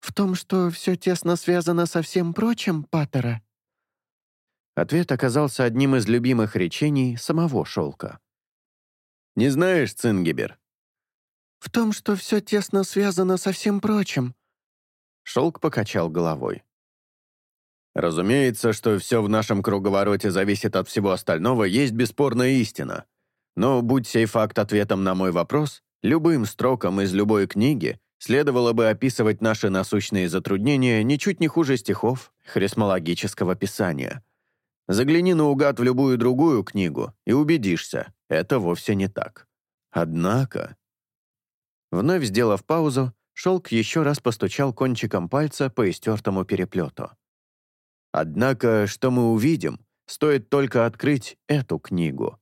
«В том, что все тесно связано со всем прочим, Паттера?» Ответ оказался одним из любимых речений самого шелка. «Не знаешь, Цингебер?» «В том, что все тесно связано со всем прочим». Шелк покачал головой. «Разумеется, что все в нашем круговороте зависит от всего остального, есть бесспорная истина. Но будь сей факт ответом на мой вопрос, Любым строкам из любой книги следовало бы описывать наши насущные затруднения ничуть не хуже стихов хрисмологического писания. Загляни наугад в любую другую книгу и убедишься, это вовсе не так. Однако... Вновь сделав паузу, Шелк еще раз постучал кончиком пальца по истертому переплету. Однако, что мы увидим, стоит только открыть эту книгу.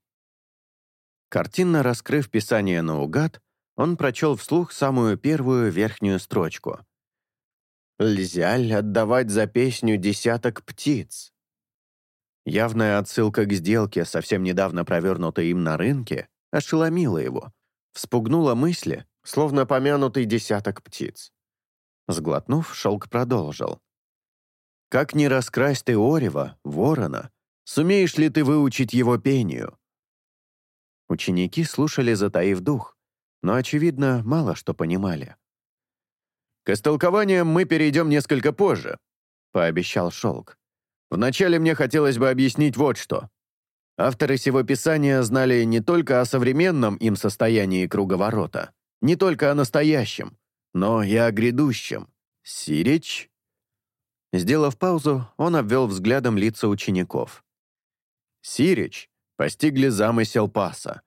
Картинно раскрыв писание наугад, он прочел вслух самую первую верхнюю строчку. «Льзяль отдавать за песню десяток птиц». Явная отсылка к сделке, совсем недавно провернутой им на рынке, ошеломила его, вспугнула мысли, словно помянутый десяток птиц. Сглотнув, шелк продолжил. «Как не раскрасть ты Орева, ворона, сумеешь ли ты выучить его пению?» Ученики слушали, затаив дух но, очевидно, мало что понимали. «К истолкованиям мы перейдем несколько позже», — пообещал Шелк. «Вначале мне хотелось бы объяснить вот что. Авторы сего писания знали не только о современном им состоянии круговорота, не только о настоящем, но и о грядущем. Сирич?» Сделав паузу, он обвел взглядом лица учеников. Сирич постигли замысел Паса,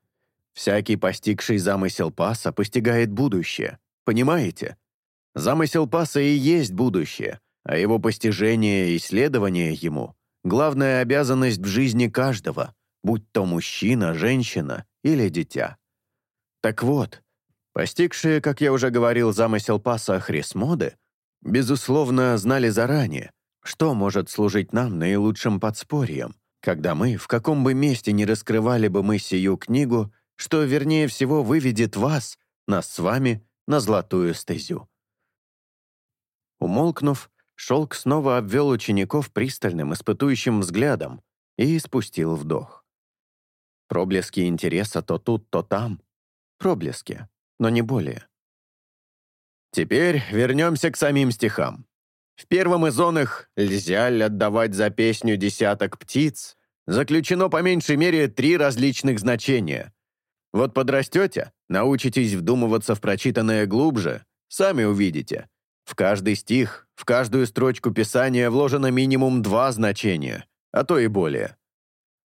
Всякий, постигший замысел Паса, постигает будущее. Понимаете? Замысел Паса и есть будущее, а его постижение и исследование ему — главная обязанность в жизни каждого, будь то мужчина, женщина или дитя. Так вот, постигшие, как я уже говорил, замысел паса Хрисмоды, безусловно, знали заранее, что может служить нам наилучшим подспорьем, когда мы, в каком бы месте не раскрывали бы мы сию книгу, что, вернее всего, выведет вас, нас с вами, на золотую стезю. Умолкнув, Шелк снова обвел учеников пристальным, испытующим взглядом и испустил вдох. Проблески интереса то тут, то там. Проблески, но не более. Теперь вернемся к самим стихам. В первом из он их «Льзяль отдавать за песню десяток птиц» заключено по меньшей мере три различных значения. Вот подрастете, научитесь вдумываться в прочитанное глубже, сами увидите. В каждый стих, в каждую строчку писания вложено минимум два значения, а то и более.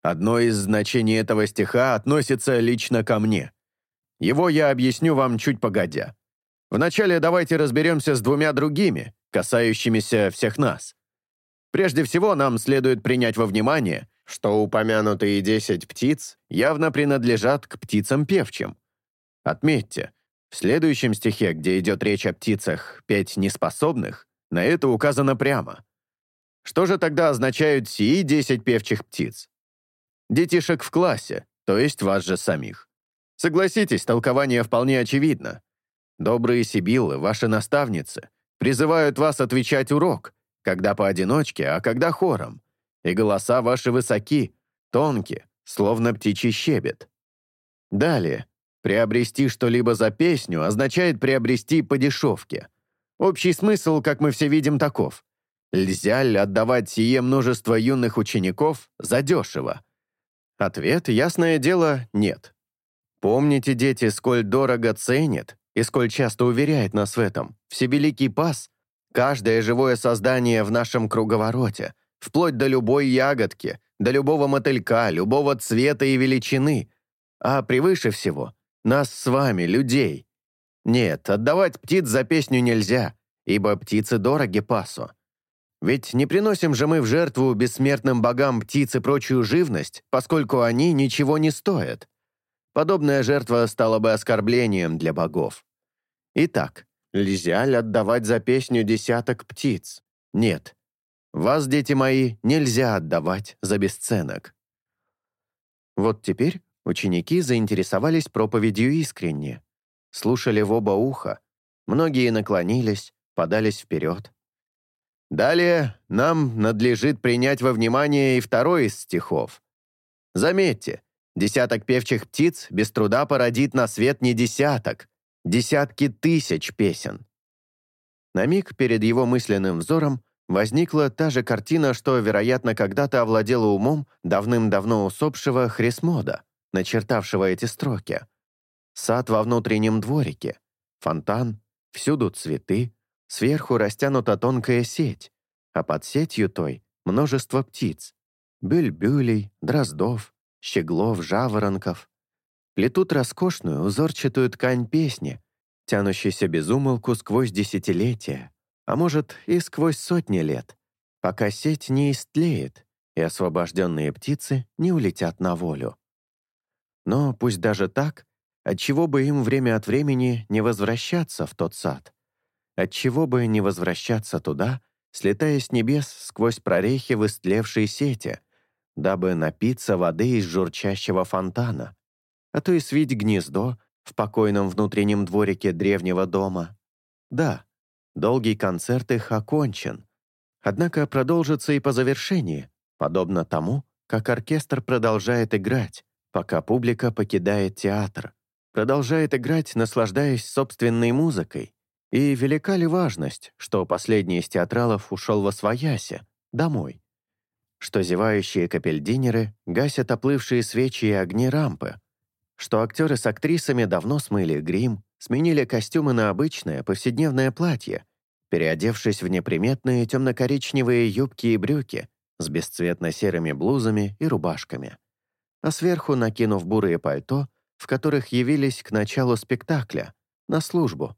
Одно из значений этого стиха относится лично ко мне. Его я объясню вам чуть погодя. Вначале давайте разберемся с двумя другими, касающимися всех нас. Прежде всего, нам следует принять во внимание, что упомянутые 10 птиц явно принадлежат к птицам певчим. Отметьте, в следующем стихе, где идет речь о птицах, петь неспособных, на это указано прямо. Что же тогда означают сии 10 певчих птиц? Детишек в классе, то есть вас же самих. Согласитесь, толкование вполне очевидно. Добрые сибиллы, ваши наставницы — призывают вас отвечать урок, когда поодиночке, а когда хором. И голоса ваши высоки, тонкие, словно птичий щебет. Далее. Приобрести что-либо за песню означает приобрести по дешевке. Общий смысл, как мы все видим, таков. Льзяль отдавать сие множество юных учеников задешево? Ответ, ясное дело, нет. Помните, дети, сколь дорого ценит, и сколь часто уверяет нас в этом, Всевеликий Пас, каждое живое создание в нашем круговороте, вплоть до любой ягодки, до любого мотылька, любого цвета и величины, а превыше всего — нас с вами, людей. Нет, отдавать птиц за песню нельзя, ибо птицы дороги Пасу. Ведь не приносим же мы в жертву бессмертным богам птиц и прочую живность, поскольку они ничего не стоят. Подобная жертва стала бы оскорблением для богов. Итак, Лизяль отдавать за песню десяток птиц. Нет. Вас, дети мои, нельзя отдавать за бесценок. Вот теперь ученики заинтересовались проповедью искренне. Слушали в оба уха. Многие наклонились, подались вперед. Далее нам надлежит принять во внимание и второй из стихов. Заметьте, Десяток певчих птиц без труда породит на свет не десяток, десятки тысяч песен. На миг перед его мысленным взором возникла та же картина, что, вероятно, когда-то овладела умом давным-давно усопшего Хрисмода, начертавшего эти строки. Сад во внутреннем дворике, фонтан, всюду цветы, сверху растянута тонкая сеть, а под сетью той множество птиц, бюльбюлей, дроздов, щеглов, жаворонков. Плетут роскошную, узорчатую ткань песни, тянущейся без умолку сквозь десятилетия, а может и сквозь сотни лет, пока сеть не истлеет, и освобожденные птицы не улетят на волю. Но пусть даже так, отчего бы им время от времени не возвращаться в тот сад? Отчего бы не возвращаться туда, слетая с небес сквозь прорехи в истлевшей сети — дабы напиться воды из журчащего фонтана, а то и свить гнездо в покойном внутреннем дворике древнего дома. Да, долгий концерт их окончен, однако продолжится и по завершении, подобно тому, как оркестр продолжает играть, пока публика покидает театр, продолжает играть, наслаждаясь собственной музыкой. И велика ли важность, что последний из театралов ушел во своясе, домой? что зевающие капельдинеры гасят оплывшие свечи и огни рампы, что актеры с актрисами давно смыли грим, сменили костюмы на обычное повседневное платье, переодевшись в неприметные темно-коричневые юбки и брюки с бесцветно-серыми блузами и рубашками, а сверху накинув бурые пальто, в которых явились к началу спектакля, на службу,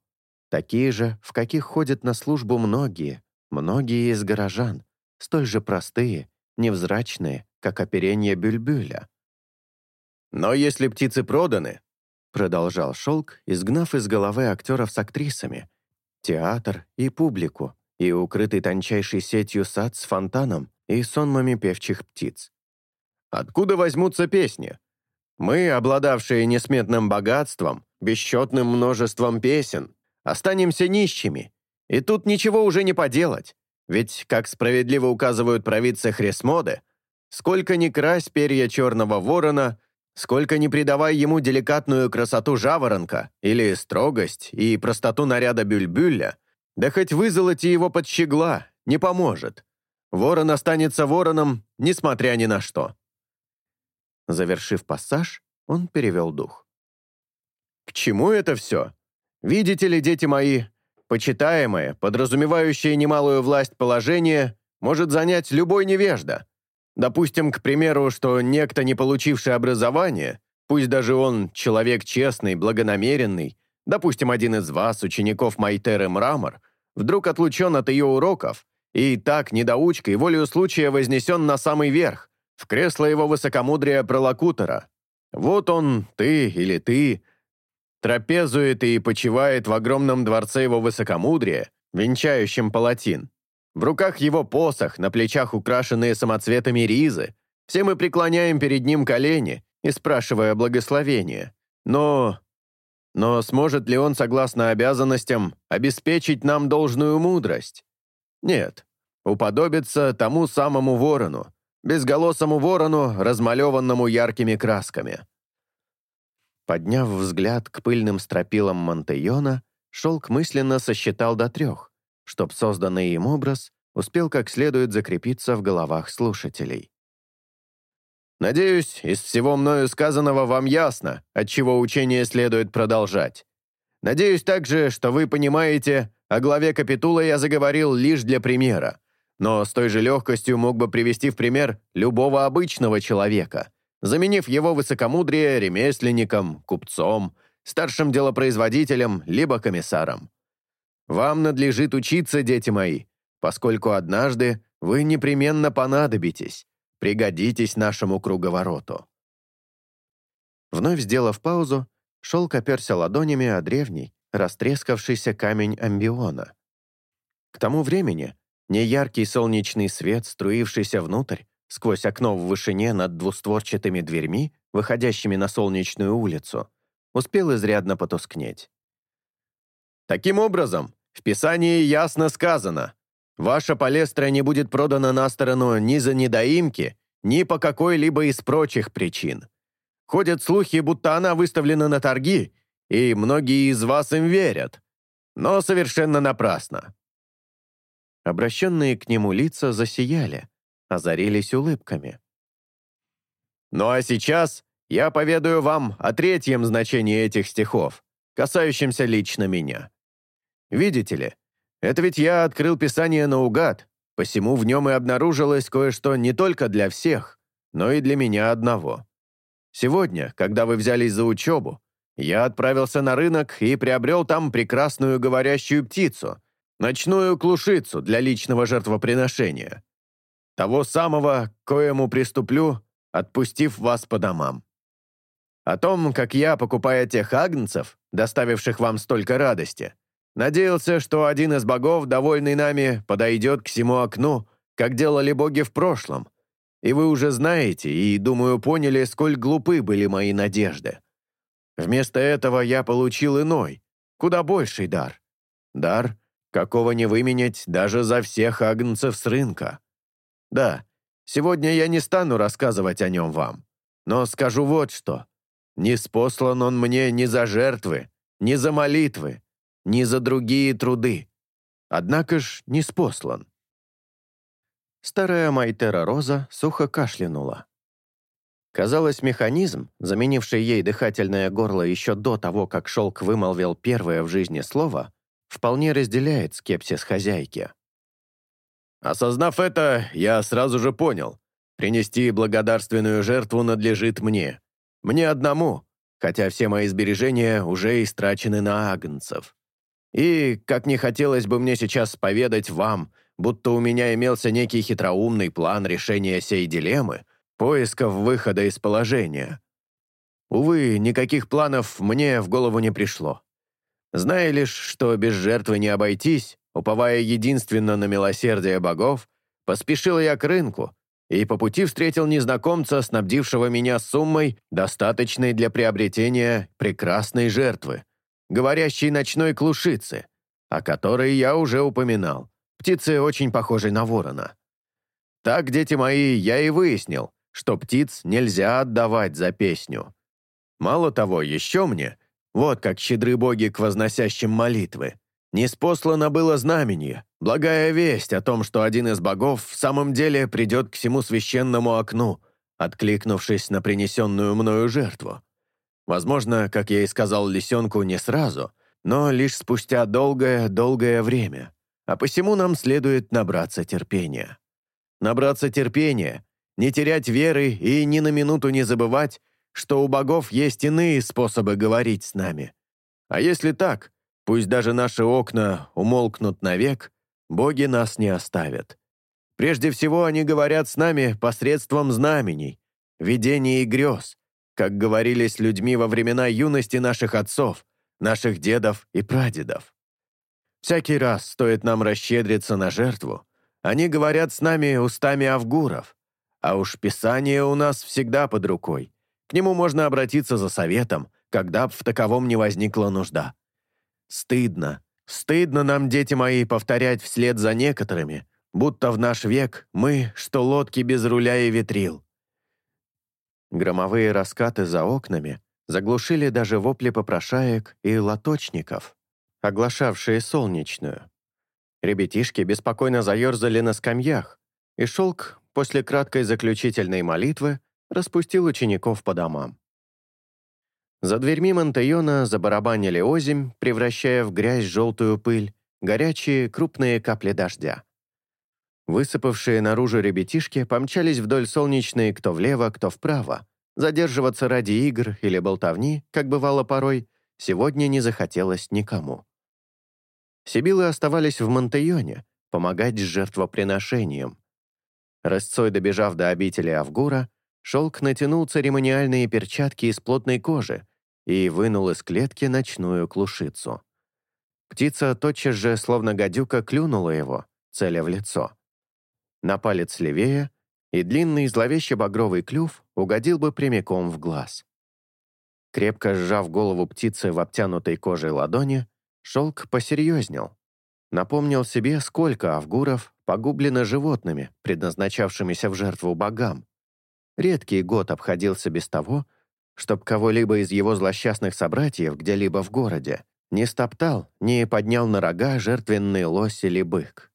такие же, в каких ходят на службу многие, многие из горожан, столь же простые, невзрачные, как оперение бюльбюля. Но если птицы проданы, продолжал Шелк, изгнав из головы актеров с актрисами, театр и публику, и укрытый тончайшей сетью сад с фонтаном и сонмами певчих птиц. Откуда возьмутся песни? Мы, обладавшие несметным богатством, бесчетным множеством песен, останемся нищими. И тут ничего уже не поделать. Ведь, как справедливо указывают провидцы Хресмоды, сколько ни крась перья черного ворона, сколько ни придавай ему деликатную красоту жаворонка или строгость и простоту наряда бюльбюля, да хоть вызолоти его под щегла, не поможет. Ворон останется вороном, несмотря ни на что. Завершив пассаж, он перевел дух. «К чему это все? Видите ли, дети мои, почитаемое, подразумевающее немалую власть положение, может занять любой невежда. Допустим, к примеру, что некто, не получивший образование, пусть даже он человек честный, благонамеренный, допустим, один из вас, учеников Майтеры Мрамор, вдруг отлучен от ее уроков и так недоучкой волею случая вознесен на самый верх, в кресло его высокомудрия пролокутора. Вот он, ты или ты, трапезует и почивает в огромном дворце его высокомудрия, венчающем палатин. В руках его посох, на плечах украшенные самоцветами ризы. Все мы преклоняем перед ним колени и спрашивая благословения. Но... Но сможет ли он, согласно обязанностям, обеспечить нам должную мудрость? Нет. Уподобится тому самому ворону, безголосому ворону, размалеванному яркими красками. Подняв взгляд к пыльным стропилам Монтейона, Шелк мысленно сосчитал до трех, чтоб созданный им образ успел как следует закрепиться в головах слушателей. «Надеюсь, из всего мною сказанного вам ясно, от чего учение следует продолжать. Надеюсь также, что вы понимаете, о главе капитула я заговорил лишь для примера, но с той же легкостью мог бы привести в пример любого обычного человека, заменив его высокомудрие ремесленником, купцом, старшим делопроизводителем либо комиссаром. Вам надлежит учиться, дети мои, поскольку однажды вы непременно понадобитесь, пригодитесь нашему круговороту». Вновь сделав паузу, Шелк оперся ладонями о древний, растрескавшийся камень амбиона. К тому времени неяркий солнечный свет, струившийся внутрь, сквозь окно в вышине над двустворчатыми дверьми, выходящими на солнечную улицу, успел изрядно потускнеть. Таким образом, в Писании ясно сказано, ваша палестра не будет продана на сторону ни за недоимки, ни по какой-либо из прочих причин. Ходят слухи, будто она выставлена на торги, и многие из вас им верят. Но совершенно напрасно. Обращенные к нему лица засияли озарились улыбками. «Ну а сейчас я поведаю вам о третьем значении этих стихов, касающемся лично меня. Видите ли, это ведь я открыл Писание наугад, посему в нем и обнаружилось кое-что не только для всех, но и для меня одного. Сегодня, когда вы взялись за учебу, я отправился на рынок и приобрел там прекрасную говорящую птицу, ночную клушицу для личного жертвоприношения. Того самого, коему приступлю, отпустив вас по домам. О том, как я, покупая тех агнцев, доставивших вам столько радости, надеялся, что один из богов, довольный нами, подойдет к всему окну, как делали боги в прошлом. И вы уже знаете, и, думаю, поняли, сколь глупы были мои надежды. Вместо этого я получил иной, куда больший дар. Дар, какого не выменять даже за всех агнцев с рынка. Да, сегодня я не стану рассказывать о нем вам, но скажу вот что. Не спослан он мне ни за жертвы, ни за молитвы, ни за другие труды. Однако ж не спослан. Старая Майтера Роза сухо кашлянула. Казалось, механизм, заменивший ей дыхательное горло еще до того, как шелк вымолвил первое в жизни слово, вполне разделяет скепсис хозяйки. Осознав это, я сразу же понял. Принести благодарственную жертву надлежит мне. Мне одному, хотя все мои сбережения уже истрачены на агнцев. И, как не хотелось бы мне сейчас поведать вам, будто у меня имелся некий хитроумный план решения сей дилеммы, поисков выхода из положения. Увы, никаких планов мне в голову не пришло. Зная лишь, что без жертвы не обойтись, уповая единственно на милосердие богов, поспешил я к рынку и по пути встретил незнакомца, снабдившего меня суммой, достаточной для приобретения прекрасной жертвы, говорящей ночной клушицы, о которой я уже упоминал, птицы очень похожей на ворона. Так, дети мои, я и выяснил, что птиц нельзя отдавать за песню. Мало того, еще мне, вот как щедры боги к возносящим молитвы, неспослано было знамение, благая весть о том, что один из богов в самом деле придет к всему священному окну, откликнувшись на принесенную мною жертву. Возможно, как я и сказал лисенку, не сразу, но лишь спустя долгое-долгое время, а посему нам следует набраться терпения. Набраться терпения, не терять веры и ни на минуту не забывать, что у богов есть иные способы говорить с нами. А если так, пусть даже наши окна умолкнут навек, боги нас не оставят. Прежде всего они говорят с нами посредством знамений, видений и грез, как говорили с людьми во времена юности наших отцов, наших дедов и прадедов. Всякий раз стоит нам расщедриться на жертву, они говорят с нами устами авгуров, а уж Писание у нас всегда под рукой, к нему можно обратиться за советом, когда в таковом не возникла нужда. Стыдно, стыдно нам, дети мои, повторять вслед за некоторыми, будто в наш век мы, что лодки без руля и ветрил. Громовые раскаты за окнами заглушили даже вопли попрошаек и лоточников, оглашавшие солнечную. Ребятишки беспокойно заерзали на скамьях, и шелк после краткой заключительной молитвы распустил учеников по домам. За дверьми Монтайона забарабанили озимь, превращая в грязь желтую пыль, горячие крупные капли дождя. Высыпавшие наружу ребятишки помчались вдоль солнечной кто влево, кто вправо. Задерживаться ради игр или болтовни, как бывало порой, сегодня не захотелось никому. Сибилы оставались в Монтайоне, помогать с жертвоприношением. Рысцой добежав до обители Авгура, Шелк натянул церемониальные перчатки из плотной кожи и вынул из клетки ночную клушицу. Птица тотчас же, словно гадюка, клюнула его, целя в лицо. На палец левее, и длинный зловеще багровый клюв угодил бы прямиком в глаз. Крепко сжав голову птицы в обтянутой кожей ладони, шелк посерьезнел. Напомнил себе, сколько авгуров погублено животными, предназначавшимися в жертву богам, Редкий год обходился без того, чтоб кого-либо из его злосчастных собратьев где-либо в городе не стоптал, не поднял на рога жертвенный лось или бык.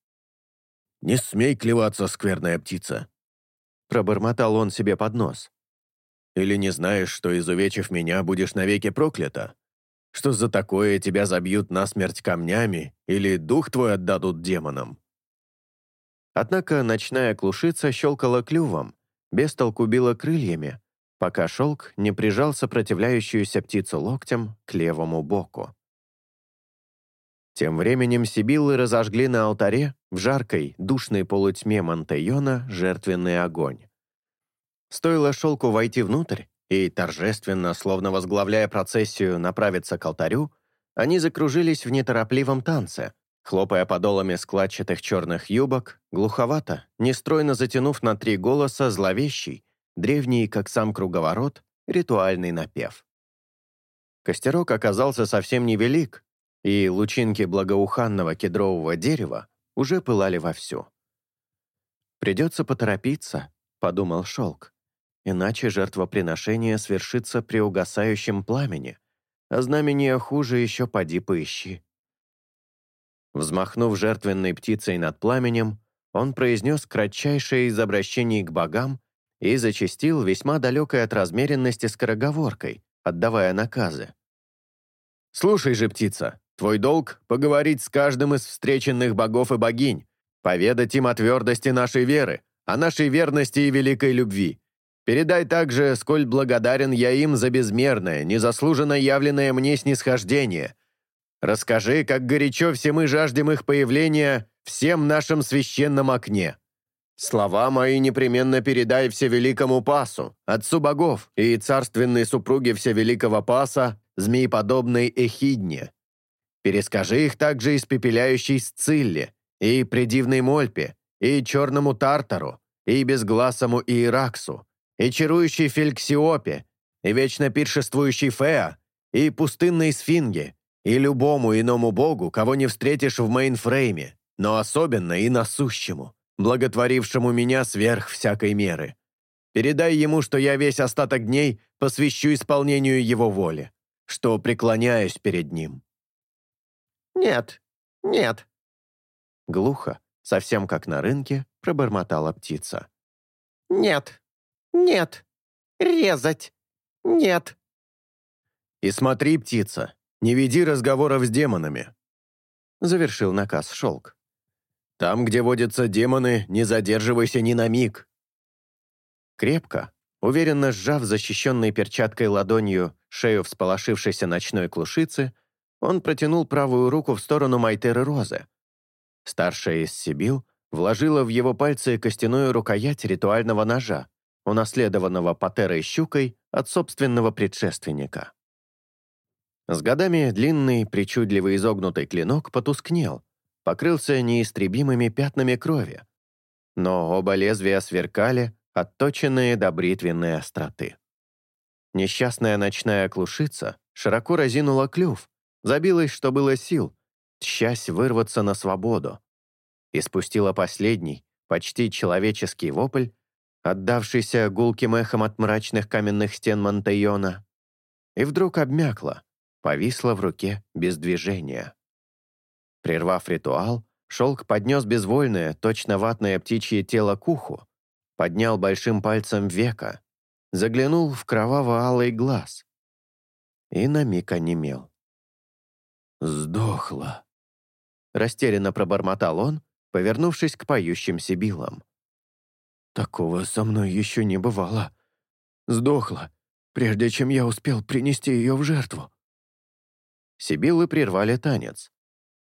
«Не смей клеваться, скверная птица!» Пробормотал он себе под нос. «Или не знаешь, что, изувечив меня, будешь навеки проклята? Что за такое тебя забьют насмерть камнями или дух твой отдадут демонам?» Однако ночная клушица щелкала клювом, без толку била крыльями, пока шелк не прижал сопротивляющуюся птицу локтем к левому боку. Тем временем Сибиллы разожгли на алтаре в жаркой, душной полутьме Монтейона жертвенный огонь. Стоило шелку войти внутрь и, торжественно, словно возглавляя процессию, направиться к алтарю, они закружились в неторопливом танце, хлопая подолами складчатых черных юбок, глуховато, нестройно затянув на три голоса зловещий, древний, как сам круговорот, ритуальный напев. Костерок оказался совсем невелик, и лучинки благоуханного кедрового дерева уже пылали вовсю. «Придется поторопиться», — подумал Шелк, «иначе жертвоприношение свершится при угасающем пламени, а знамение хуже еще поди поищи». Взмахнув жертвенной птицей над пламенем, он произнес кратчайшее из обращений к богам и зачастил весьма далекой от размеренности скороговоркой, отдавая наказы. «Слушай же, птица, твой долг — поговорить с каждым из встреченных богов и богинь, поведать им о твердости нашей веры, о нашей верности и великой любви. Передай также, сколь благодарен я им за безмерное, незаслуженно явленное мне снисхождение, Расскажи, как горячо все мы жаждем их появления всем нашем священном окне. Слова мои непременно передай Всевеликому Пасу, отцу богов и царственной супруге Всевеликого Паса, змееподобной Эхидне. Перескажи их также испепеляющей Сцилле, и предивной Мольпе, и черному Тартару, и безгласому Иераксу, и чарующей Фельксиопе, и вечно пиршествующей Феа, и пустынной Сфинге, и любому иному богу, кого не встретишь в мейнфрейме, но особенно Иносущему, благотворившему меня сверх всякой меры. Передай ему, что я весь остаток дней посвящу исполнению его воли, что преклоняюсь перед ним». «Нет, нет». Глухо, совсем как на рынке, пробормотала птица. «Нет, нет, резать, нет». «И смотри, птица, не веди разговоров с демонами», — завершил наказ Шелк. «Там, где водятся демоны, не задерживайся ни на миг». Крепко, уверенно сжав защищенной перчаткой ладонью шею всполошившейся ночной клушицы, он протянул правую руку в сторону Майтеры Розы. Старшая из Сибил вложила в его пальцы костяную рукоять ритуального ножа, унаследованного Патерой Щукой от собственного предшественника. С годами длинный, причудливо изогнутый клинок потускнел, покрылся неистребимыми пятнами крови, но оба лезвия сверкали, отточенные до бритвенной остроты. Несчастная ночная клушица широко разинула клюв, забилась, что было сил, тщась вырваться на свободу, и спустила последний, почти человеческий вопль, отдавшийся гулким эхом от мрачных каменных стен Монтайона, и вдруг обмякла, повисла в руке без движения. Прервав ритуал, шелк поднес безвольное, точно ватное птичье тело к уху, поднял большим пальцем века, заглянул в кроваво-алый глаз и на миг онемел. «Сдохла», — растерянно пробормотал он, повернувшись к поющим сибилам. «Такого со мной еще не бывало. Сдохла, прежде чем я успел принести ее в жертву». Сибилы прервали танец.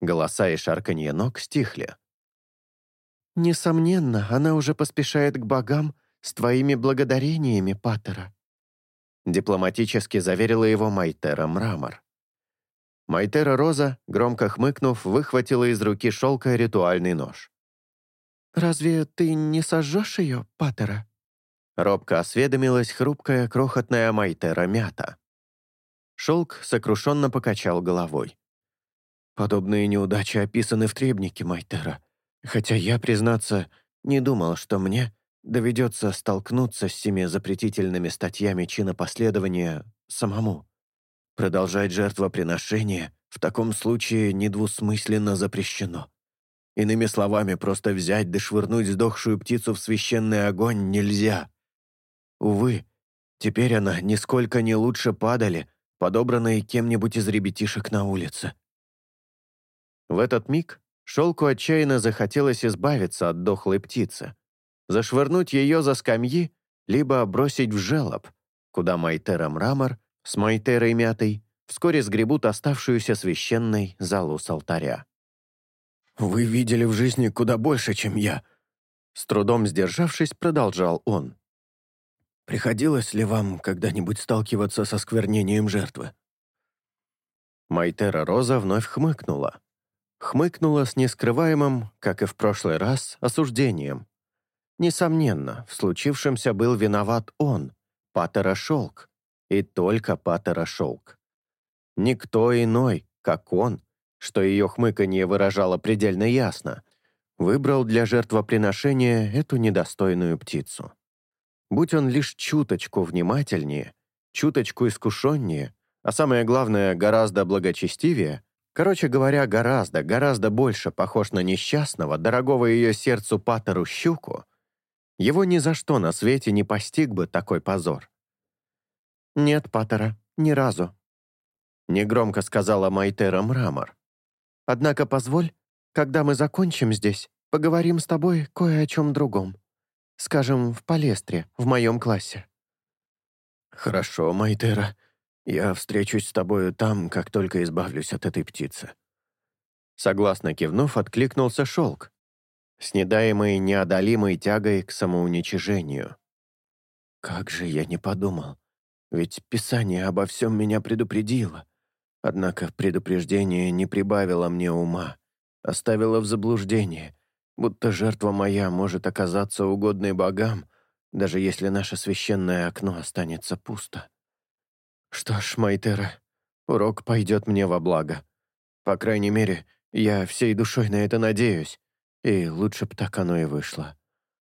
Голоса и шарканье ног стихли. «Несомненно, она уже поспешает к богам с твоими благодарениями, Паттера», дипломатически заверила его Майтера Мрамор. Майтера Роза, громко хмыкнув, выхватила из руки шелка ритуальный нож. «Разве ты не сожжешь ее, Паттера?» Робко осведомилась хрупкая, крохотная Майтера Мята. Шелк сокрушенно покачал головой. «Подобные неудачи описаны в требнике Майтера, хотя я, признаться, не думал, что мне доведется столкнуться с семи запретительными статьями чина последования самому. Продолжать жертвоприношение в таком случае недвусмысленно запрещено. Иными словами, просто взять да швырнуть сдохшую птицу в священный огонь нельзя. Увы, теперь она нисколько не лучше падали, подобранной кем-нибудь из ребятишек на улице. В этот миг Шелку отчаянно захотелось избавиться от дохлой птицы, зашвырнуть ее за скамьи, либо бросить в желоб, куда Майтера Мрамор с Майтерой Мятой вскоре сгребут оставшуюся священной залу с алтаря. «Вы видели в жизни куда больше, чем я», с трудом сдержавшись, продолжал он. «Приходилось ли вам когда-нибудь сталкиваться со сквернением жертвы?» Майтера Роза вновь хмыкнула. Хмыкнула с нескрываемым, как и в прошлый раз, осуждением. Несомненно, в случившемся был виноват он, Паттера Шелк, и только Паттера Шелк. Никто иной, как он, что ее хмыканье выражало предельно ясно, выбрал для жертвоприношения эту недостойную птицу. Будь он лишь чуточку внимательнее, чуточку искушеннее, а самое главное, гораздо благочестивее, короче говоря, гораздо, гораздо больше похож на несчастного, дорогого ее сердцу Паттеру Щуку, его ни за что на свете не постиг бы такой позор. «Нет, Паттера, ни разу», — негромко сказала Майтера Мрамор. «Однако позволь, когда мы закончим здесь, поговорим с тобой кое о чем другом. Скажем, в палестре, в моем классе». «Хорошо, Майтера. Я встречусь с тобою там, как только избавлюсь от этой птицы». Согласно кивнув, откликнулся шелк. снедаемый неодолимой тягой к самоуничижению. Как же я не подумал, ведь Писание обо всем меня предупредило. Однако предупреждение не прибавило мне ума, оставило в заблуждении, будто жертва моя может оказаться угодной богам, даже если наше священное окно останется пусто. Что ж, Майтера, урок пойдет мне во благо. По крайней мере, я всей душой на это надеюсь, и лучше б так оно и вышло.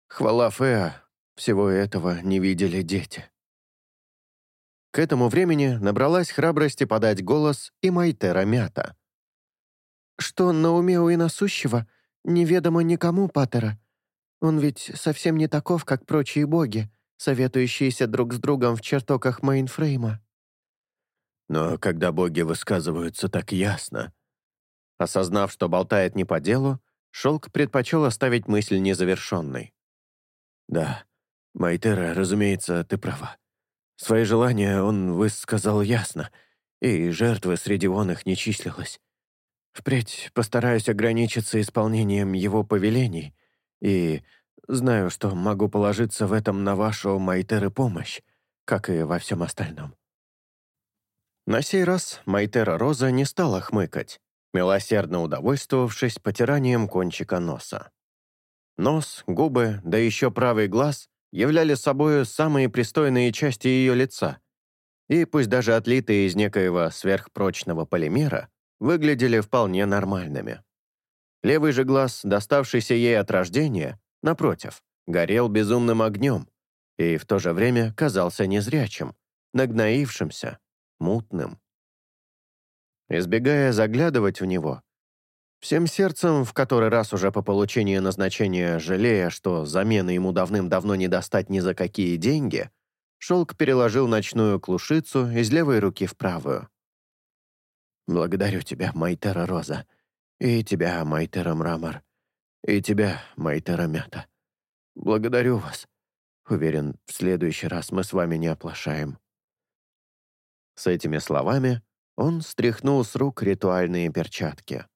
Хвала Феа, всего этого не видели дети. К этому времени набралась храбрости подать голос и Майтера Мята. «Что на уме у иносущего, неведомо никому, Паттера. Он ведь совсем не таков, как прочие боги, советующиеся друг с другом в чертогах мейнфрейма». Но когда боги высказываются так ясно... Осознав, что болтает не по делу, Шелк предпочел оставить мысль незавершенной. «Да, Майтера, разумеется, ты права. Свои желания он высказал ясно, и жертвы среди вон их не числилось. Впредь постараюсь ограничиться исполнением его повелений, и знаю, что могу положиться в этом на вашу Майтеры помощь, как и во всем остальном». На сей раз Майтера Роза не стала хмыкать, милосердно удовольствовавшись потиранием кончика носа. Нос, губы, да еще правый глаз являли собою самые пристойные части ее лица, и пусть даже отлитые из некоего сверхпрочного полимера, выглядели вполне нормальными. Левый же глаз, доставшийся ей от рождения, напротив, горел безумным огнем и в то же время казался незрячим, нагноившимся, мутным. Избегая заглядывать в него, всем сердцем, в который раз уже по получении назначения жалея, что замены ему давным-давно не достать ни за какие деньги, Шелк переложил ночную клушицу из левой руки в правую. «Благодарю тебя, Майтера Роза, и тебя, Майтера Мрамор, и тебя, Майтера Мята. Благодарю вас. Уверен, в следующий раз мы с вами не оплошаем». С этими словами он стряхнул с рук ритуальные перчатки.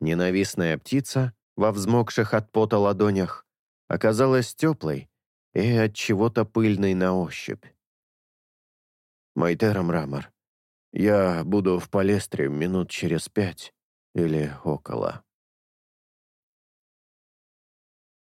Ненавистная птица во взмокших от пота ладонях оказалась теплой и от чего-то пыльной на ощупь. «Майтера Мрамор, я буду в Палестре минут через пять или около».